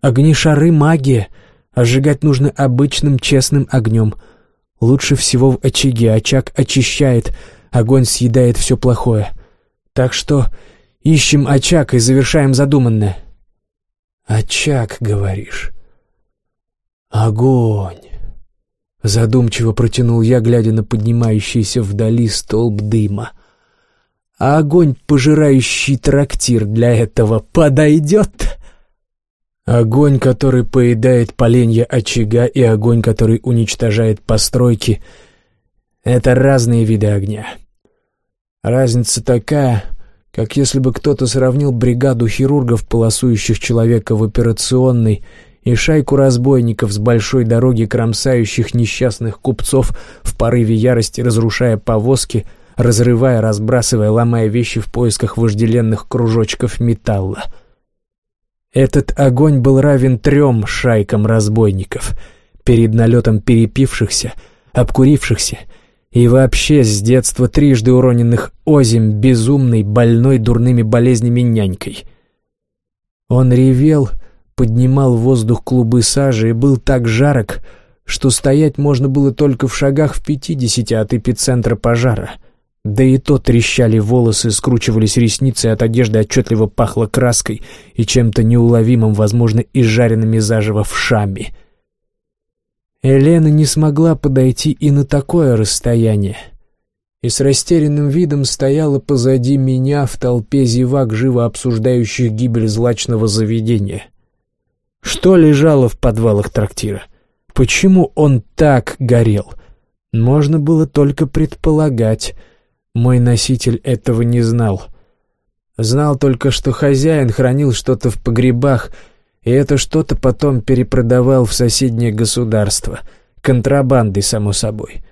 Огни шары — магия, а сжигать нужно обычным честным огнем. Лучше всего в очаге, очаг очищает, огонь съедает все плохое. Так что ищем очаг и завершаем задуманное». «Очаг, говоришь?» «Огонь!» Задумчиво протянул я, глядя на поднимающийся вдали столб дыма. «А огонь, пожирающий трактир, для этого подойдет?» Огонь, который поедает поленья очага, и огонь, который уничтожает постройки — это разные виды огня. Разница такая, как если бы кто-то сравнил бригаду хирургов, полосующих человека в операционной, и шайку разбойников с большой дороги, кромсающих несчастных купцов в порыве ярости, разрушая повозки, разрывая, разбрасывая, ломая вещи в поисках вожделенных кружочков металла. Этот огонь был равен трем шайкам разбойников, перед налетом перепившихся, обкурившихся и вообще с детства трижды уроненных озим безумной, больной дурными болезнями нянькой. Он ревел поднимал в воздух клубы сажи и был так жарок, что стоять можно было только в шагах в пятидесяти от эпицентра пожара. Да и то трещали волосы, скручивались ресницы, от одежды отчетливо пахло краской и чем-то неуловимым, возможно, и жареными заживо вшами. Елена не смогла подойти и на такое расстояние, и с растерянным видом стояла позади меня в толпе зевак, живо обсуждающих гибель злачного заведения. Что лежало в подвалах трактира? Почему он так горел? Можно было только предполагать. Мой носитель этого не знал. Знал только, что хозяин хранил что-то в погребах, и это что-то потом перепродавал в соседнее государство. Контрабандой, само собой.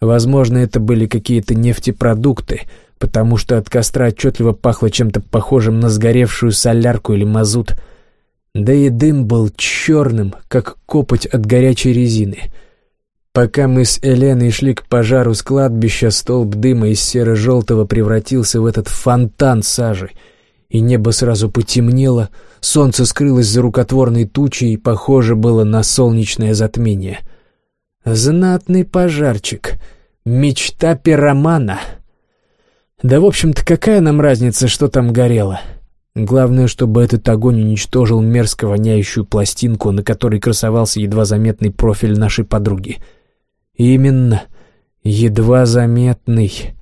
Возможно, это были какие-то нефтепродукты, потому что от костра отчетливо пахло чем-то похожим на сгоревшую солярку или мазут — да и дым был черным, как копоть от горячей резины. Пока мы с Эленой шли к пожару с кладбища, столб дыма из серо-желтого превратился в этот фонтан сажи, и небо сразу потемнело, солнце скрылось за рукотворной тучей и похоже было на солнечное затмение. Знатный пожарчик, мечта пиромана. Да, в общем-то, какая нам разница, что там горело?» Главное, чтобы этот огонь уничтожил мерзко воняющую пластинку, на которой красовался едва заметный профиль нашей подруги. Именно, едва заметный.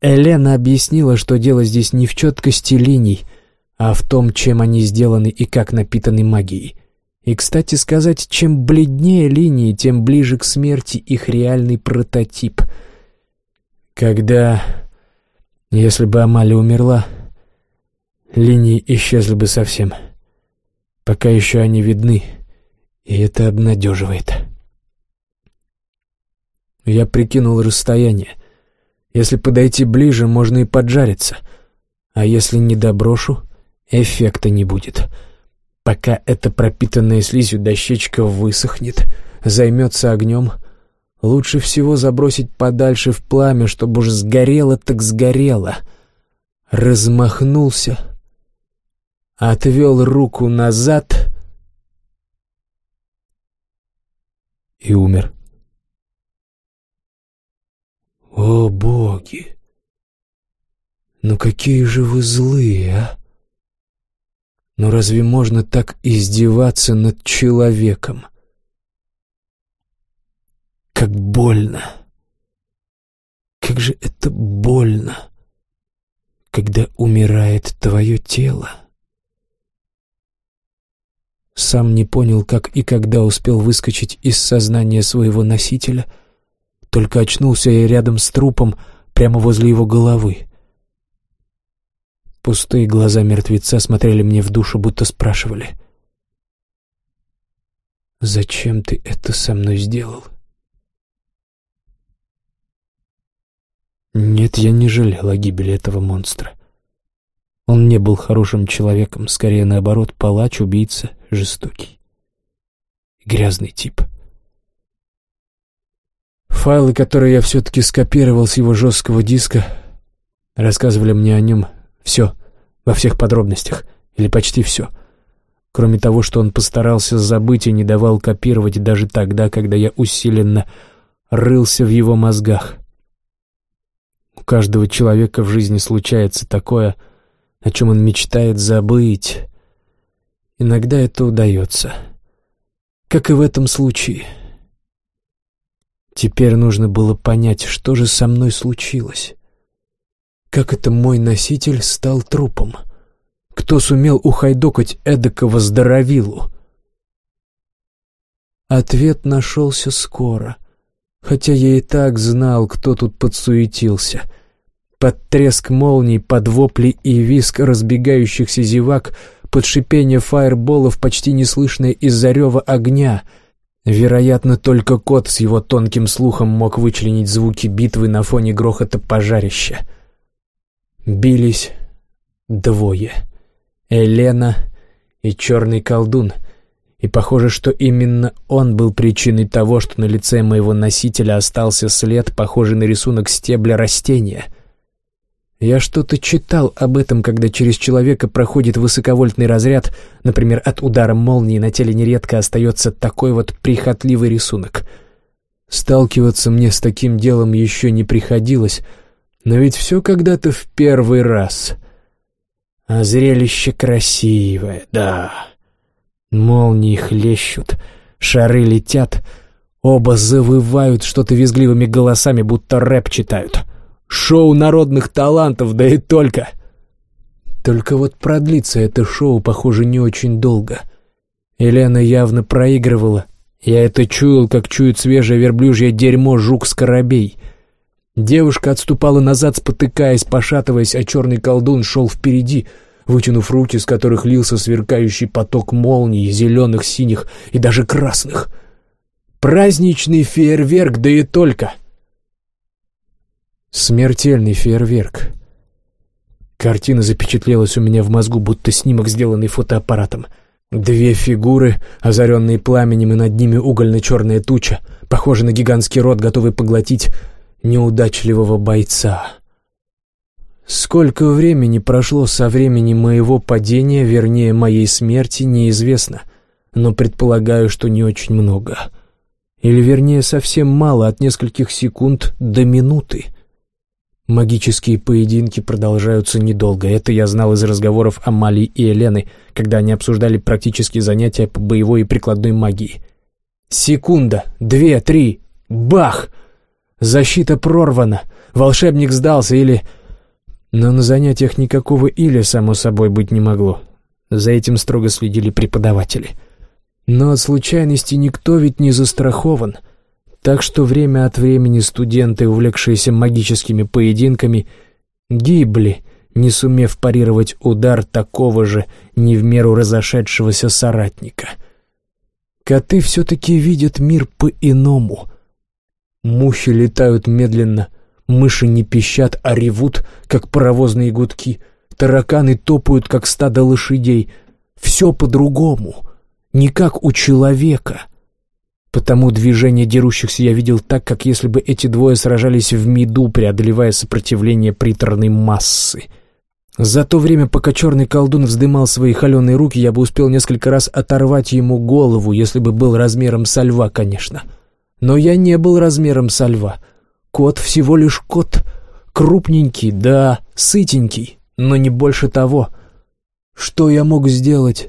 Элена объяснила, что дело здесь не в четкости линий, а в том, чем они сделаны и как напитаны магией. И, кстати сказать, чем бледнее линии, тем ближе к смерти их реальный прототип. Когда... Если бы Амали умерла, линии исчезли бы совсем. Пока еще они видны, и это обнадеживает. Я прикинул расстояние. Если подойти ближе, можно и поджариться. А если не доброшу, эффекта не будет. Пока эта пропитанная слизью дощечка высохнет, займется огнем, лучше всего забросить подальше в пламя, чтобы уж сгорело так сгорело. Размахнулся — отвел руку назад и умер. О, боги! Ну какие же вы злые, а? Но разве можно так издеваться над человеком? Как больно! Как же это больно, когда умирает твое тело! Сам не понял, как и когда успел выскочить из сознания своего носителя. Только очнулся я рядом с трупом, прямо возле его головы. Пустые глаза мертвеца смотрели мне в душу, будто спрашивали. «Зачем ты это со мной сделал?» Нет, я не жалел о гибели этого монстра. Он не был хорошим человеком, скорее наоборот, палач, убийца, жестокий. Грязный тип. Файлы, которые я все-таки скопировал с его жесткого диска, рассказывали мне о нем все, во всех подробностях, или почти все. Кроме того, что он постарался забыть и не давал копировать даже тогда, когда я усиленно рылся в его мозгах. У каждого человека в жизни случается такое — о чем он мечтает забыть. Иногда это удается. Как и в этом случае. Теперь нужно было понять, что же со мной случилось. Как это мой носитель стал трупом? Кто сумел ухайдокать эдакого здоровилу? Ответ нашелся скоро, хотя я и так знал, кто тут подсуетился — под треск молний, под вопли и виск разбегающихся зевак, под шипение фаерболов, почти неслышное из-за рева огня. Вероятно, только кот с его тонким слухом мог вычленить звуки битвы на фоне грохота пожарища. Бились двое — Елена и черный колдун — и похоже, что именно он был причиной того, что на лице моего носителя остался след, похожий на рисунок стебля растения. Я что-то читал об этом, когда через человека проходит высоковольтный разряд, например, от удара молнии на теле нередко остается такой вот прихотливый рисунок. Сталкиваться мне с таким делом еще не приходилось, но ведь все когда-то в первый раз. А зрелище красивое, да. Молнии хлещут, шары летят, оба завывают что-то визгливыми голосами, будто рэп читают — Шоу народных талантов, да и только. Только вот продлится это шоу, похоже, не очень долго. Елена явно проигрывала. Я это чуял, как чует свежее верблюжье дерьмо жук-скоробей. Девушка отступала назад, спотыкаясь, пошатываясь, а черный колдун шел впереди, вытянув руки, с которых лился сверкающий поток молний, зеленых, синих и даже красных. Праздничный фейерверк, да и только — Смертельный фейерверк. Картина запечатлелась у меня в мозгу, будто снимок, сделанный фотоаппаратом. Две фигуры, озаренные пламенем, и над ними угольно-черная туча, похожа на гигантский рот, готовый поглотить неудачливого бойца. Сколько времени прошло со времени моего падения, вернее, моей смерти, неизвестно, но предполагаю, что не очень много. Или, вернее, совсем мало, от нескольких секунд до минуты. Магические поединки продолжаются недолго. Это я знал из разговоров Амалии и Елены, когда они обсуждали практические занятия по боевой и прикладной магии. Секунда, две, три, бах! Защита прорвана, волшебник сдался или... Но на занятиях никакого «или», само собой, быть не могло. За этим строго следили преподаватели. Но от случайности никто ведь не застрахован — так что время от времени студенты, увлекшиеся магическими поединками, гибли, не сумев парировать удар такого же не в меру разошедшегося соратника. Коты все-таки видят мир по-иному. Мухи летают медленно, мыши не пищат, а ревут, как паровозные гудки, тараканы топают, как стадо лошадей. Все по-другому, не как у человека — Потому движение дерущихся я видел так, как если бы эти двое сражались в меду, преодолевая сопротивление приторной массы. За то время, пока черный колдун вздымал свои холеные руки, я бы успел несколько раз оторвать ему голову, если бы был размером со льва, конечно. Но я не был размером со льва. Кот всего лишь кот. Крупненький, да, сытенький, но не больше того. Что я мог сделать?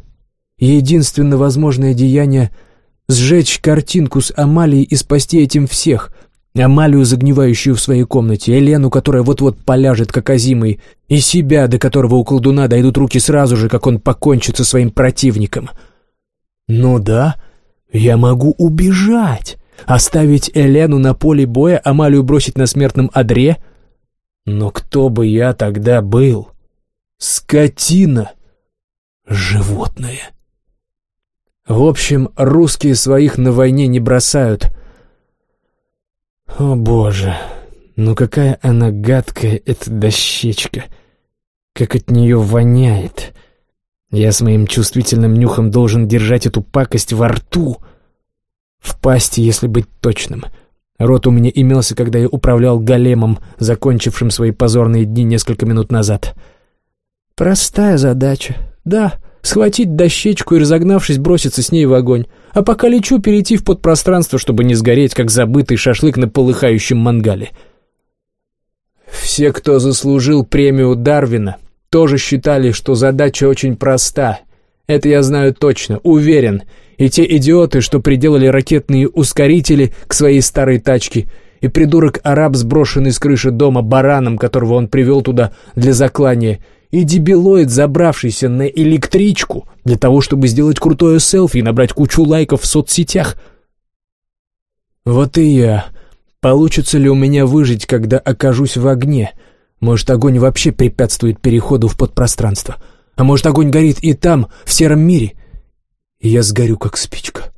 Единственное возможное деяние — сжечь картинку с Амалией и спасти этим всех. Амалию, загнивающую в своей комнате, Елену, которая вот-вот поляжет, как озимый, и себя, до которого у колдуна дойдут руки сразу же, как он покончит со своим противником. Ну да, я могу убежать, оставить Елену на поле боя, Амалию бросить на смертном одре. Но кто бы я тогда был? Скотина! Животное! В общем, русские своих на войне не бросают. О боже, ну какая она гадкая, эта дощечка. как от нее воняет. Я с моим чувствительным нюхом должен держать эту пакость во рту. В пасти, если быть точным. Рот у меня имелся, когда я управлял големом, закончившим свои позорные дни несколько минут назад. Простая задача. Да, схватить дощечку и, разогнавшись, броситься с ней в огонь. А пока лечу, перейти в подпространство, чтобы не сгореть, как забытый шашлык на полыхающем мангале. Все, кто заслужил премию Дарвина, тоже считали, что задача очень проста. Это я знаю точно, уверен. И те идиоты, что приделали ракетные ускорители к своей старой тачке, и придурок-араб, сброшенный с крыши дома бараном, которого он привел туда для заклания, и дебилоид, забравшийся на электричку для того, чтобы сделать крутое селфи и набрать кучу лайков в соцсетях. Вот и я. Получится ли у меня выжить, когда окажусь в огне? Может, огонь вообще препятствует переходу в подпространство? А может, огонь горит и там, в сером мире? И я сгорю, как спичка.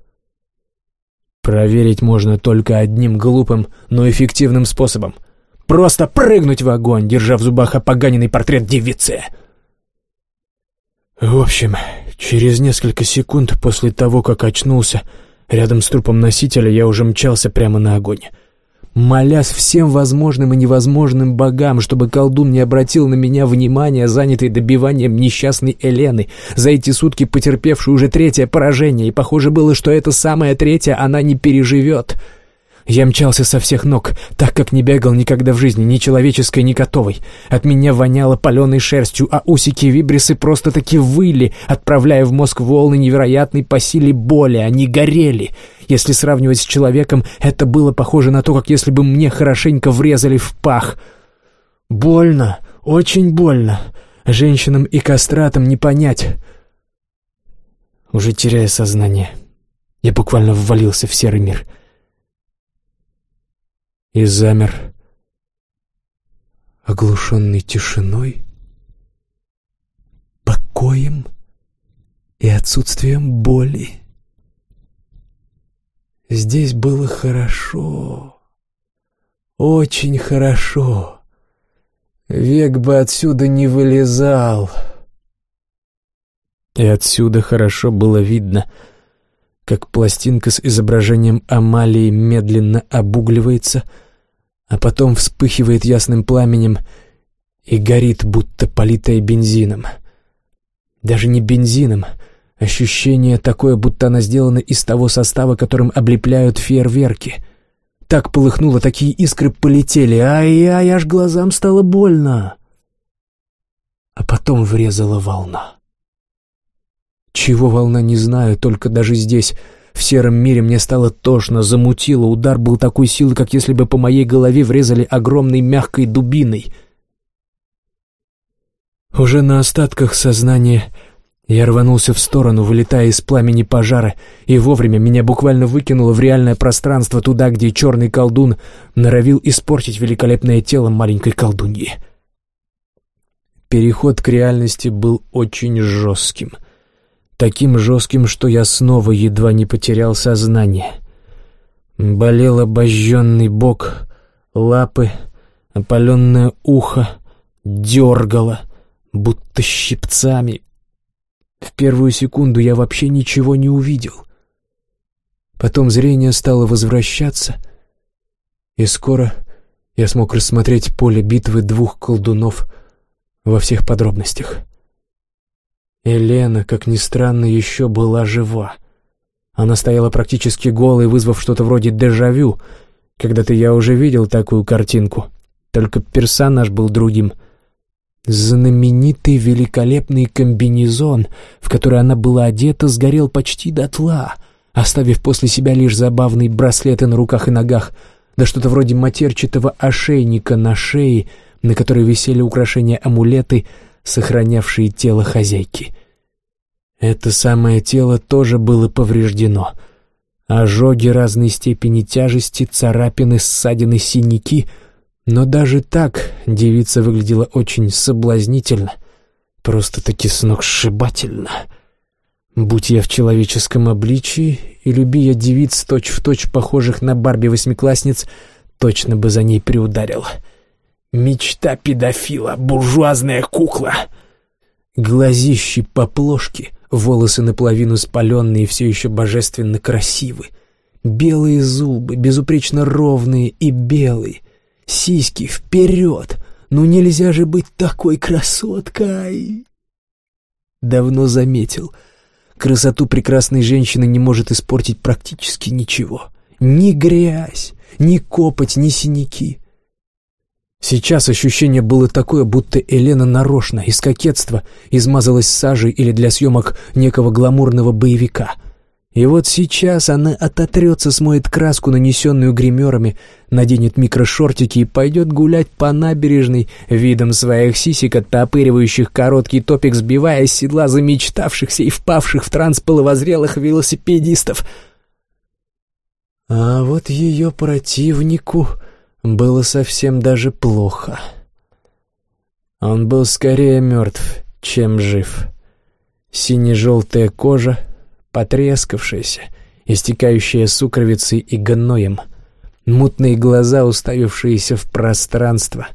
Проверить можно только одним глупым, но эффективным способом — Просто прыгнуть в огонь, держа в зубах опоганенный портрет девицы. В общем, через несколько секунд после того, как очнулся, рядом с трупом носителя я уже мчался прямо на огонь. Молясь всем возможным и невозможным богам, чтобы колдун не обратил на меня внимания, занятый добиванием несчастной Элены, за эти сутки потерпевшей уже третье поражение, и похоже было, что это самое третье она не переживет — я мчался со всех ног, так как не бегал никогда в жизни, ни человеческой, ни котовой. От меня воняло паленой шерстью, а усики вибрисы просто-таки выли, отправляя в мозг волны невероятной по силе боли. Они горели. Если сравнивать с человеком, это было похоже на то, как если бы мне хорошенько врезали в пах. Больно, очень больно. Женщинам и кастратам не понять. Уже теряя сознание, я буквально ввалился в серый мир — и замер, оглушенный тишиной, покоем и отсутствием боли. Здесь было хорошо, очень хорошо. Век бы отсюда не вылезал. И отсюда хорошо было видно, как пластинка с изображением Амалии медленно обугливается, а потом вспыхивает ясным пламенем и горит, будто политая бензином. Даже не бензином, ощущение такое, будто она сделана из того состава, которым облепляют фейерверки. Так полыхнуло, такие искры полетели, ай-яй, аж глазам стало больно. А потом врезала волна. Чего волна, не знаю, только даже здесь, в сером мире, мне стало тошно, замутило. Удар был такой силы, как если бы по моей голове врезали огромной мягкой дубиной. Уже на остатках сознания я рванулся в сторону, вылетая из пламени пожара, и вовремя меня буквально выкинуло в реальное пространство туда, где черный колдун норовил испортить великолепное тело маленькой колдуньи. Переход к реальности был очень жестким — таким жестким, что я снова едва не потерял сознание. Болел обожженный бок, лапы, опаленное ухо, дергало, будто щипцами. В первую секунду я вообще ничего не увидел. Потом зрение стало возвращаться, и скоро я смог рассмотреть поле битвы двух колдунов во всех подробностях. Елена, как ни странно, еще была жива. Она стояла практически голой, вызвав что-то вроде дежавю. Когда-то я уже видел такую картинку, только персонаж был другим. Знаменитый великолепный комбинезон, в который она была одета, сгорел почти дотла, оставив после себя лишь забавные браслеты на руках и ногах, да что-то вроде матерчатого ошейника на шее, на которой висели украшения-амулеты — сохранявшие тело хозяйки. Это самое тело тоже было повреждено. Ожоги разной степени тяжести, царапины, ссадины, синяки. Но даже так девица выглядела очень соблазнительно, просто-таки сногсшибательно. Будь я в человеческом обличии, и люби я девиц точь-в-точь точь похожих на Барби-восьмиклассниц, точно бы за ней приударил. Мечта педофила, буржуазная кукла. Глазищи по волосы наполовину спаленные, все еще божественно красивы. Белые зубы, безупречно ровные и белые. Сиськи вперед! Ну нельзя же быть такой красоткой! Давно заметил. Красоту прекрасной женщины не может испортить практически ничего. Ни грязь, ни копоть, ни синяки. Сейчас ощущение было такое, будто Елена нарочно, из кокетства, измазалась сажей или для съемок некого гламурного боевика. И вот сейчас она ототрется, смоет краску, нанесенную гримерами, наденет микрошортики и пойдет гулять по набережной, видом своих сисек, оттопыривающих короткий топик, сбивая с седла замечтавшихся и впавших в транс половозрелых велосипедистов. А вот ее противнику было совсем даже плохо. Он был скорее мертв, чем жив. Сине-желтая кожа, потрескавшаяся, истекающая сукровицей и гноем, мутные глаза, уставившиеся в пространство,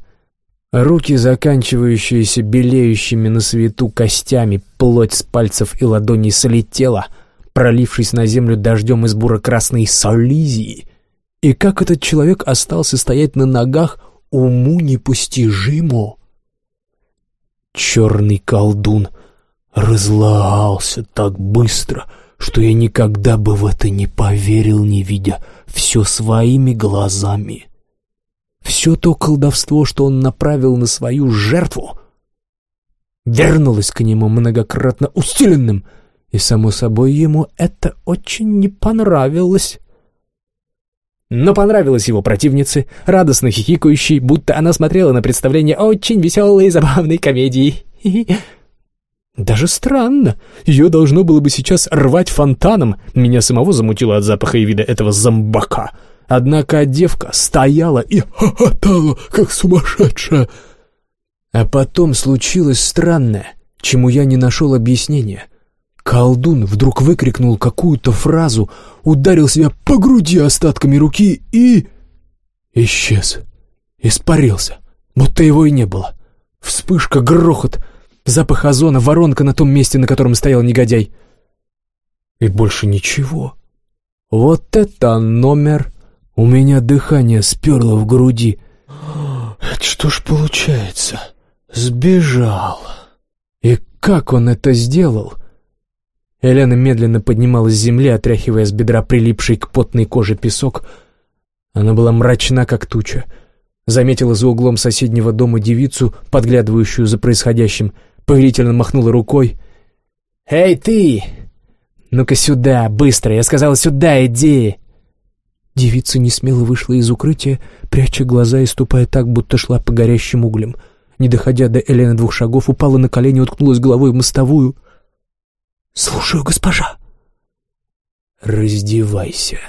руки, заканчивающиеся белеющими на свету костями, плоть с пальцев и ладоней слетела, пролившись на землю дождем из буро-красной солизии — и как этот человек остался стоять на ногах, уму непостижимо. Черный колдун разлагался так быстро, что я никогда бы в это не поверил, не видя все своими глазами. Все то колдовство, что он направил на свою жертву, вернулось к нему многократно усиленным, и, само собой, ему это очень не понравилось. Но понравилось его противнице, радостно хихикающей, будто она смотрела на представление очень веселой и забавной комедии. Даже странно. Ее должно было бы сейчас рвать фонтаном. Меня самого замутило от запаха и вида этого зомбака. Однако девка стояла и хохотала, как сумасшедшая. А потом случилось странное, чему я не нашел объяснения — Колдун вдруг выкрикнул какую-то фразу, ударил себя по груди остатками руки и... исчез. Испарился, будто его и не было. Вспышка, грохот, запах озона, воронка на том месте, на котором стоял негодяй. И больше ничего. Вот это номер! У меня дыхание сперло в груди. Это что ж получается? Сбежал. И как он это сделал? — Элена медленно поднималась с земли, отряхивая с бедра прилипший к потной коже песок. Она была мрачна, как туча. Заметила за углом соседнего дома девицу, подглядывающую за происходящим, повелительно махнула рукой. «Эй, ты! Ну-ка сюда, быстро! Я сказала, сюда иди!» Девица несмело вышла из укрытия, пряча глаза и ступая так, будто шла по горящим углям. Не доходя до Элены двух шагов, упала на колени, уткнулась головой в мостовую — «Слушаю, госпожа». «Раздевайся».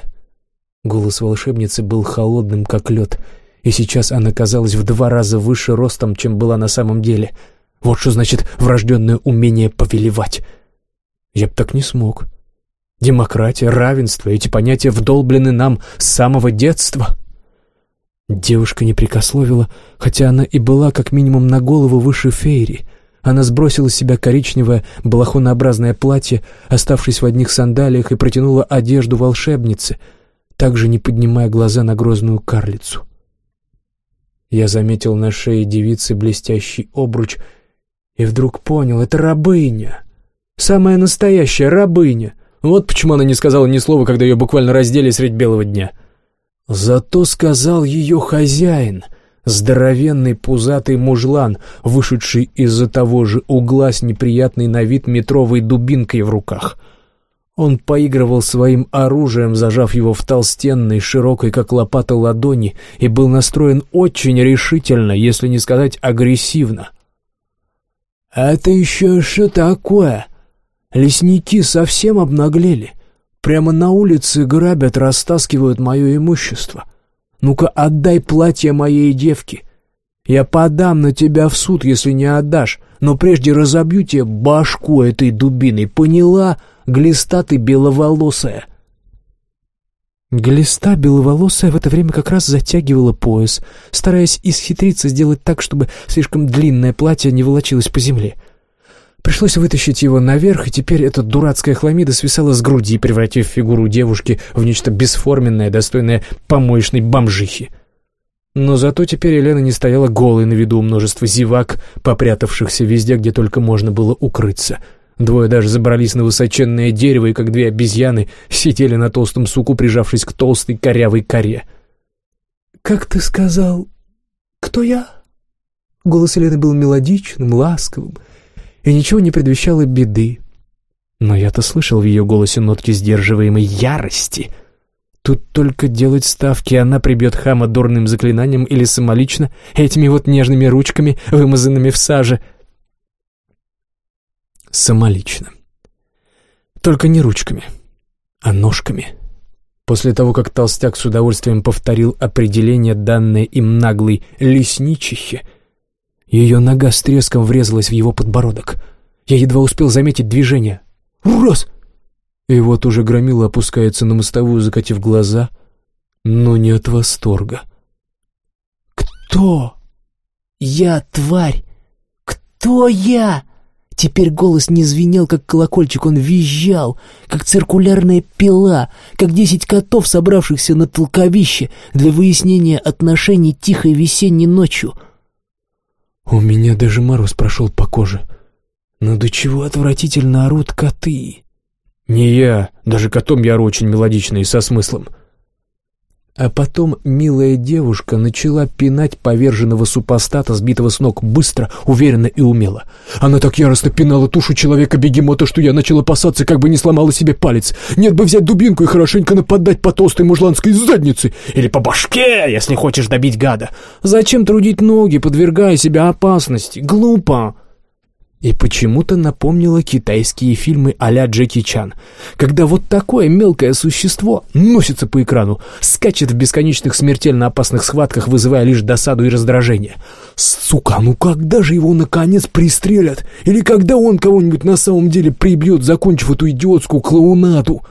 Голос волшебницы был холодным, как лед, и сейчас она казалась в два раза выше ростом, чем была на самом деле. Вот что значит врожденное умение повелевать. Я бы так не смог. Демократия, равенство — эти понятия вдолблены нам с самого детства. Девушка не прикословила, хотя она и была как минимум на голову выше Фейри — она сбросила с себя коричневое балахонообразное платье, оставшись в одних сандалиях, и протянула одежду волшебнице, также не поднимая глаза на грозную карлицу. Я заметил на шее девицы блестящий обруч и вдруг понял — это рабыня. Самая настоящая рабыня. Вот почему она не сказала ни слова, когда ее буквально раздели средь белого дня. Зато сказал ее хозяин — Здоровенный пузатый мужлан, вышедший из-за того же угла с неприятной на вид метровой дубинкой в руках. Он поигрывал своим оружием, зажав его в толстенной, широкой, как лопата, ладони, и был настроен очень решительно, если не сказать агрессивно. «Это еще что такое? Лесники совсем обнаглели. Прямо на улице грабят, растаскивают мое имущество». Ну-ка, отдай платье моей девки. Я подам на тебя в суд, если не отдашь, но прежде разобью тебе башку этой дубиной, поняла, глиста ты беловолосая?» Глиста беловолосая в это время как раз затягивала пояс, стараясь исхитриться сделать так, чтобы слишком длинное платье не волочилось по земле. Пришлось вытащить его наверх, и теперь эта дурацкая хламида свисала с груди, превратив фигуру девушки в нечто бесформенное, достойное помоечной бомжихи. Но зато теперь Елена не стояла голой на виду множества зевак, попрятавшихся везде, где только можно было укрыться — Двое даже забрались на высоченное дерево и, как две обезьяны, сидели на толстом суку, прижавшись к толстой корявой коре. «Как ты сказал, кто я?» Голос Елены был мелодичным, ласковым, и ничего не предвещало беды. Но я-то слышал в ее голосе нотки сдерживаемой ярости. Тут только делать ставки, она прибьет хама дурным заклинанием или самолично, этими вот нежными ручками, вымазанными в саже — самолично. Только не ручками, а ножками. После того, как толстяк с удовольствием повторил определение, данное им наглой лесничихе, ее нога с треском врезалась в его подбородок. Я едва успел заметить движение. «Раз!» И вот уже громила опускается на мостовую, закатив глаза, но не от восторга. «Кто?» «Я, тварь! Кто я?» Теперь голос не звенел, как колокольчик, он визжал, как циркулярная пила, как десять котов, собравшихся на толковище для выяснения отношений тихой весенней ночью. У меня даже мороз прошел по коже. Но до чего отвратительно орут коты. Не я, даже котом я ору очень мелодично и со смыслом. А потом милая девушка начала пинать поверженного супостата, сбитого с ног, быстро, уверенно и умело. Она так яростно пинала тушу человека-бегемота, что я начал опасаться, как бы не сломала себе палец. Нет бы взять дубинку и хорошенько нападать по толстой мужланской заднице. Или по башке, если хочешь добить гада. Зачем трудить ноги, подвергая себя опасности? Глупо и почему-то напомнила китайские фильмы а-ля Джеки Чан, когда вот такое мелкое существо носится по экрану, скачет в бесконечных смертельно опасных схватках, вызывая лишь досаду и раздражение. Сука, ну когда же его наконец пристрелят? Или когда он кого-нибудь на самом деле прибьет, закончив эту идиотскую клоунаду?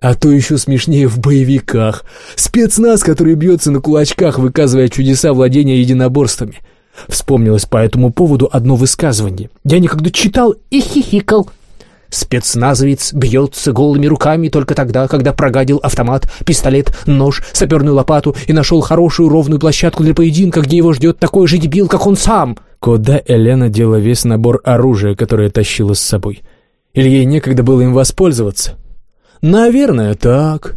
А то еще смешнее в боевиках. Спецназ, который бьется на кулачках, выказывая чудеса владения единоборствами. Вспомнилось по этому поводу одно высказывание. Я никогда читал и хихикал. Спецназовец бьется голыми руками только тогда, когда прогадил автомат, пистолет, нож, саперную лопату и нашел хорошую ровную площадку для поединка, где его ждет такой же дебил, как он сам. Куда Елена дела весь набор оружия, которое тащила с собой? Или ей некогда было им воспользоваться? Наверное, так.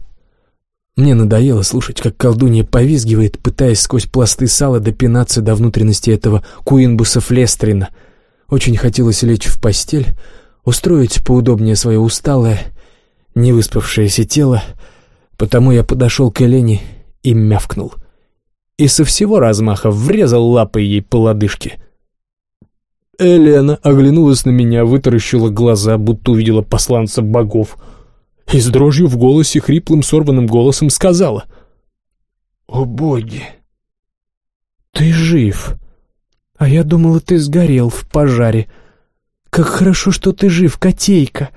Мне надоело слушать, как колдунья повизгивает, пытаясь сквозь пласты сала допинаться до внутренности этого куинбуса Флестрина. Очень хотелось лечь в постель, устроить поудобнее свое усталое, невыспавшееся тело, потому я подошел к Элене и мявкнул. И со всего размаха врезал лапой ей по лодыжке. Елена оглянулась на меня, вытаращила глаза, будто увидела посланца богов — и с дрожью в голосе хриплым сорванным голосом сказала. «О боги! Ты жив! А я думала, ты сгорел в пожаре. Как хорошо, что ты жив, котейка!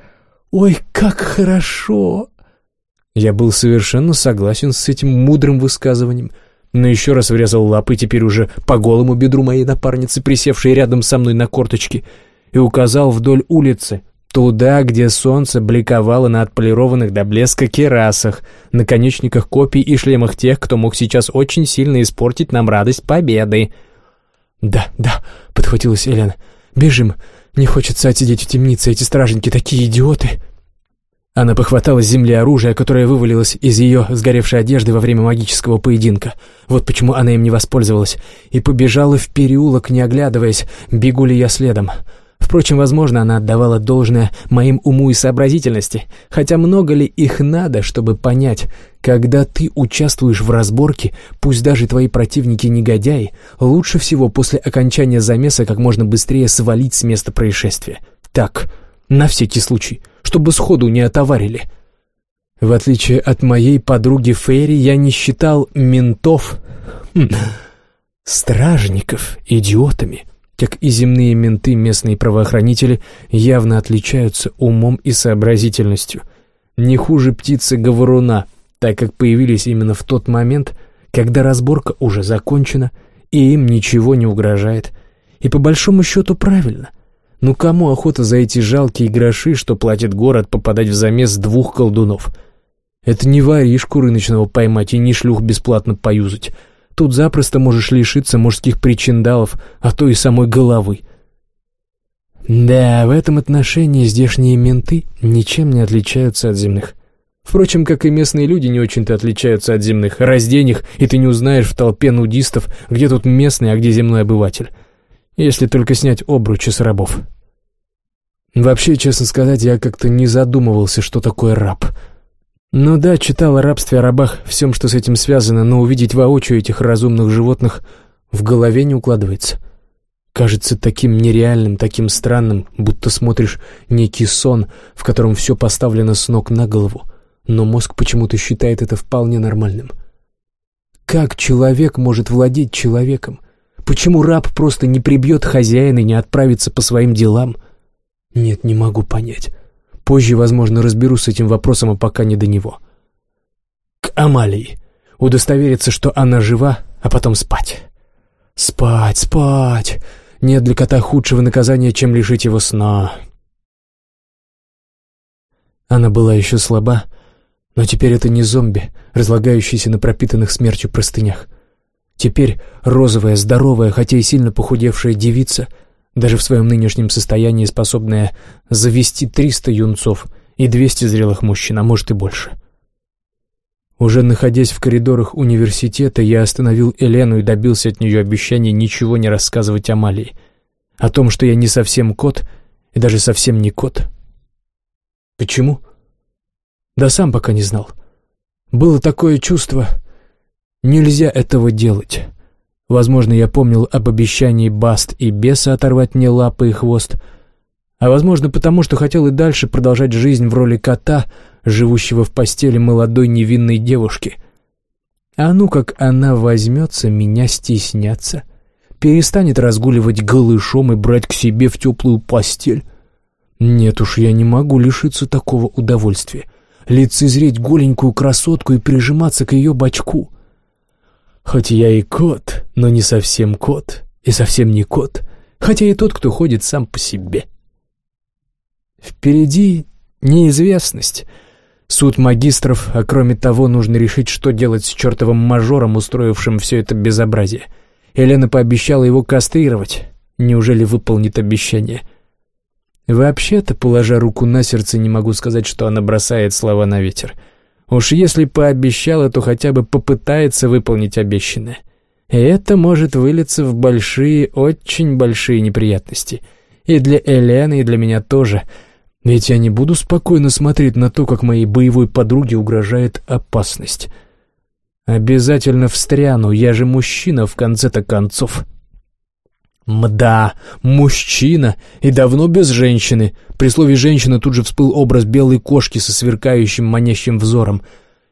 Ой, как хорошо!» Я был совершенно согласен с этим мудрым высказыванием, но еще раз врезал лапы теперь уже по голому бедру моей напарницы, присевшей рядом со мной на корточке, и указал вдоль улицы, Туда, где солнце бликовало на отполированных до блеска керасах, наконечниках копий и шлемах тех, кто мог сейчас очень сильно испортить нам радость победы. «Да, да», — подхватилась Элена, — «бежим. Не хочется отсидеть в темнице, эти стражники такие идиоты». Она похватала с земли оружие, которое вывалилось из ее сгоревшей одежды во время магического поединка. Вот почему она им не воспользовалась. И побежала в переулок, не оглядываясь, бегу ли я следом. Впрочем, возможно, она отдавала должное моим уму и сообразительности, хотя много ли их надо, чтобы понять, когда ты участвуешь в разборке, пусть даже твои противники негодяи, лучше всего после окончания замеса как можно быстрее свалить с места происшествия. Так, на всякий случай, чтобы сходу не отоварили. В отличие от моей подруги Фейри, я не считал ментов, хм, стражников, идиотами как и земные менты местные правоохранители, явно отличаются умом и сообразительностью. Не хуже птицы-говоруна, так как появились именно в тот момент, когда разборка уже закончена, и им ничего не угрожает. И по большому счету правильно. Ну кому охота за эти жалкие гроши, что платит город, попадать в замес двух колдунов? Это не воришку рыночного поймать и не шлюх бесплатно поюзать. Тут запросто можешь лишиться мужских причиндалов, а то и самой головы. Да, в этом отношении здешние менты ничем не отличаются от земных. Впрочем, как и местные люди не очень-то отличаются от земных. Раздень их, и ты не узнаешь в толпе нудистов, где тут местный, а где земной обыватель. Если только снять обручи с рабов. Вообще, честно сказать, я как-то не задумывался, что такое раб. Ну да, читал о рабстве, о рабах, всем, что с этим связано, но увидеть воочию этих разумных животных в голове не укладывается. Кажется таким нереальным, таким странным, будто смотришь некий сон, в котором все поставлено с ног на голову — но мозг почему-то считает это вполне нормальным. Как человек может владеть человеком? Почему раб просто не прибьет хозяина и не отправится по своим делам? Нет, не могу понять. Позже, возможно, разберусь с этим вопросом, а пока не до него. К Амалии. Удостовериться, что она жива, а потом спать. Спать, спать. Нет для кота худшего наказания, чем лишить его сна. Она была еще слаба, но теперь это не зомби, разлагающийся на пропитанных смертью простынях. Теперь розовая, здоровая, хотя и сильно похудевшая девица, даже в своем нынешнем состоянии способная завести 300 юнцов и 200 зрелых мужчин, а может и больше. Уже находясь в коридорах университета, я остановил Елену и добился от нее обещания ничего не рассказывать Амалии. О том, что я не совсем кот и даже совсем не кот. Почему? Да сам пока не знал. Было такое чувство, нельзя этого делать. Возможно, я помнил об обещании Баст и Беса оторвать мне лапы и хвост, а возможно, потому что хотел и дальше продолжать жизнь в роли кота, живущего в постели молодой невинной девушки. А ну как она возьмется меня стесняться, перестанет разгуливать голышом и брать к себе в теплую постель. Нет уж, я не могу лишиться такого удовольствия лицезреть голенькую красотку и прижиматься к ее бочку. Хоть я и кот, но не совсем кот, и совсем не кот, хотя и тот, кто ходит сам по себе. Впереди неизвестность. Суд магистров, а кроме того, нужно решить, что делать с чертовым мажором, устроившим все это безобразие. Елена пообещала его кастрировать. Неужели выполнит обещание? — Вообще-то, положа руку на сердце, не могу сказать, что она бросает слова на ветер. Уж если пообещала, то хотя бы попытается выполнить обещанное. И это может вылиться в большие, очень большие неприятности. И для Элены, и для меня тоже. Ведь я не буду спокойно смотреть на то, как моей боевой подруге угрожает опасность. Обязательно встряну, я же мужчина в конце-то концов. Мда, мужчина, и давно без женщины. При слове «женщина» тут же всплыл образ белой кошки со сверкающим манящим взором.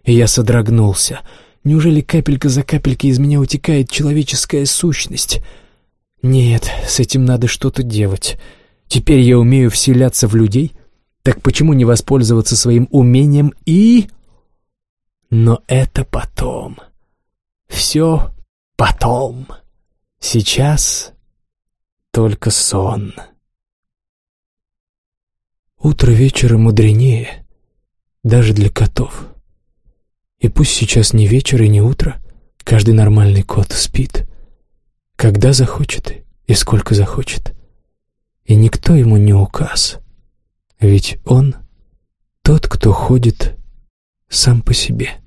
И я содрогнулся. Неужели капелька за капелькой из меня утекает человеческая сущность? Нет, с этим надо что-то делать. Теперь я умею вселяться в людей. Так почему не воспользоваться своим умением и... Но это потом. Все потом. Сейчас только сон. Утро вечера мудренее, даже для котов. И пусть сейчас не вечер и не утро, каждый нормальный кот спит, когда захочет и сколько захочет. И никто ему не указ, ведь он тот, кто ходит сам по себе.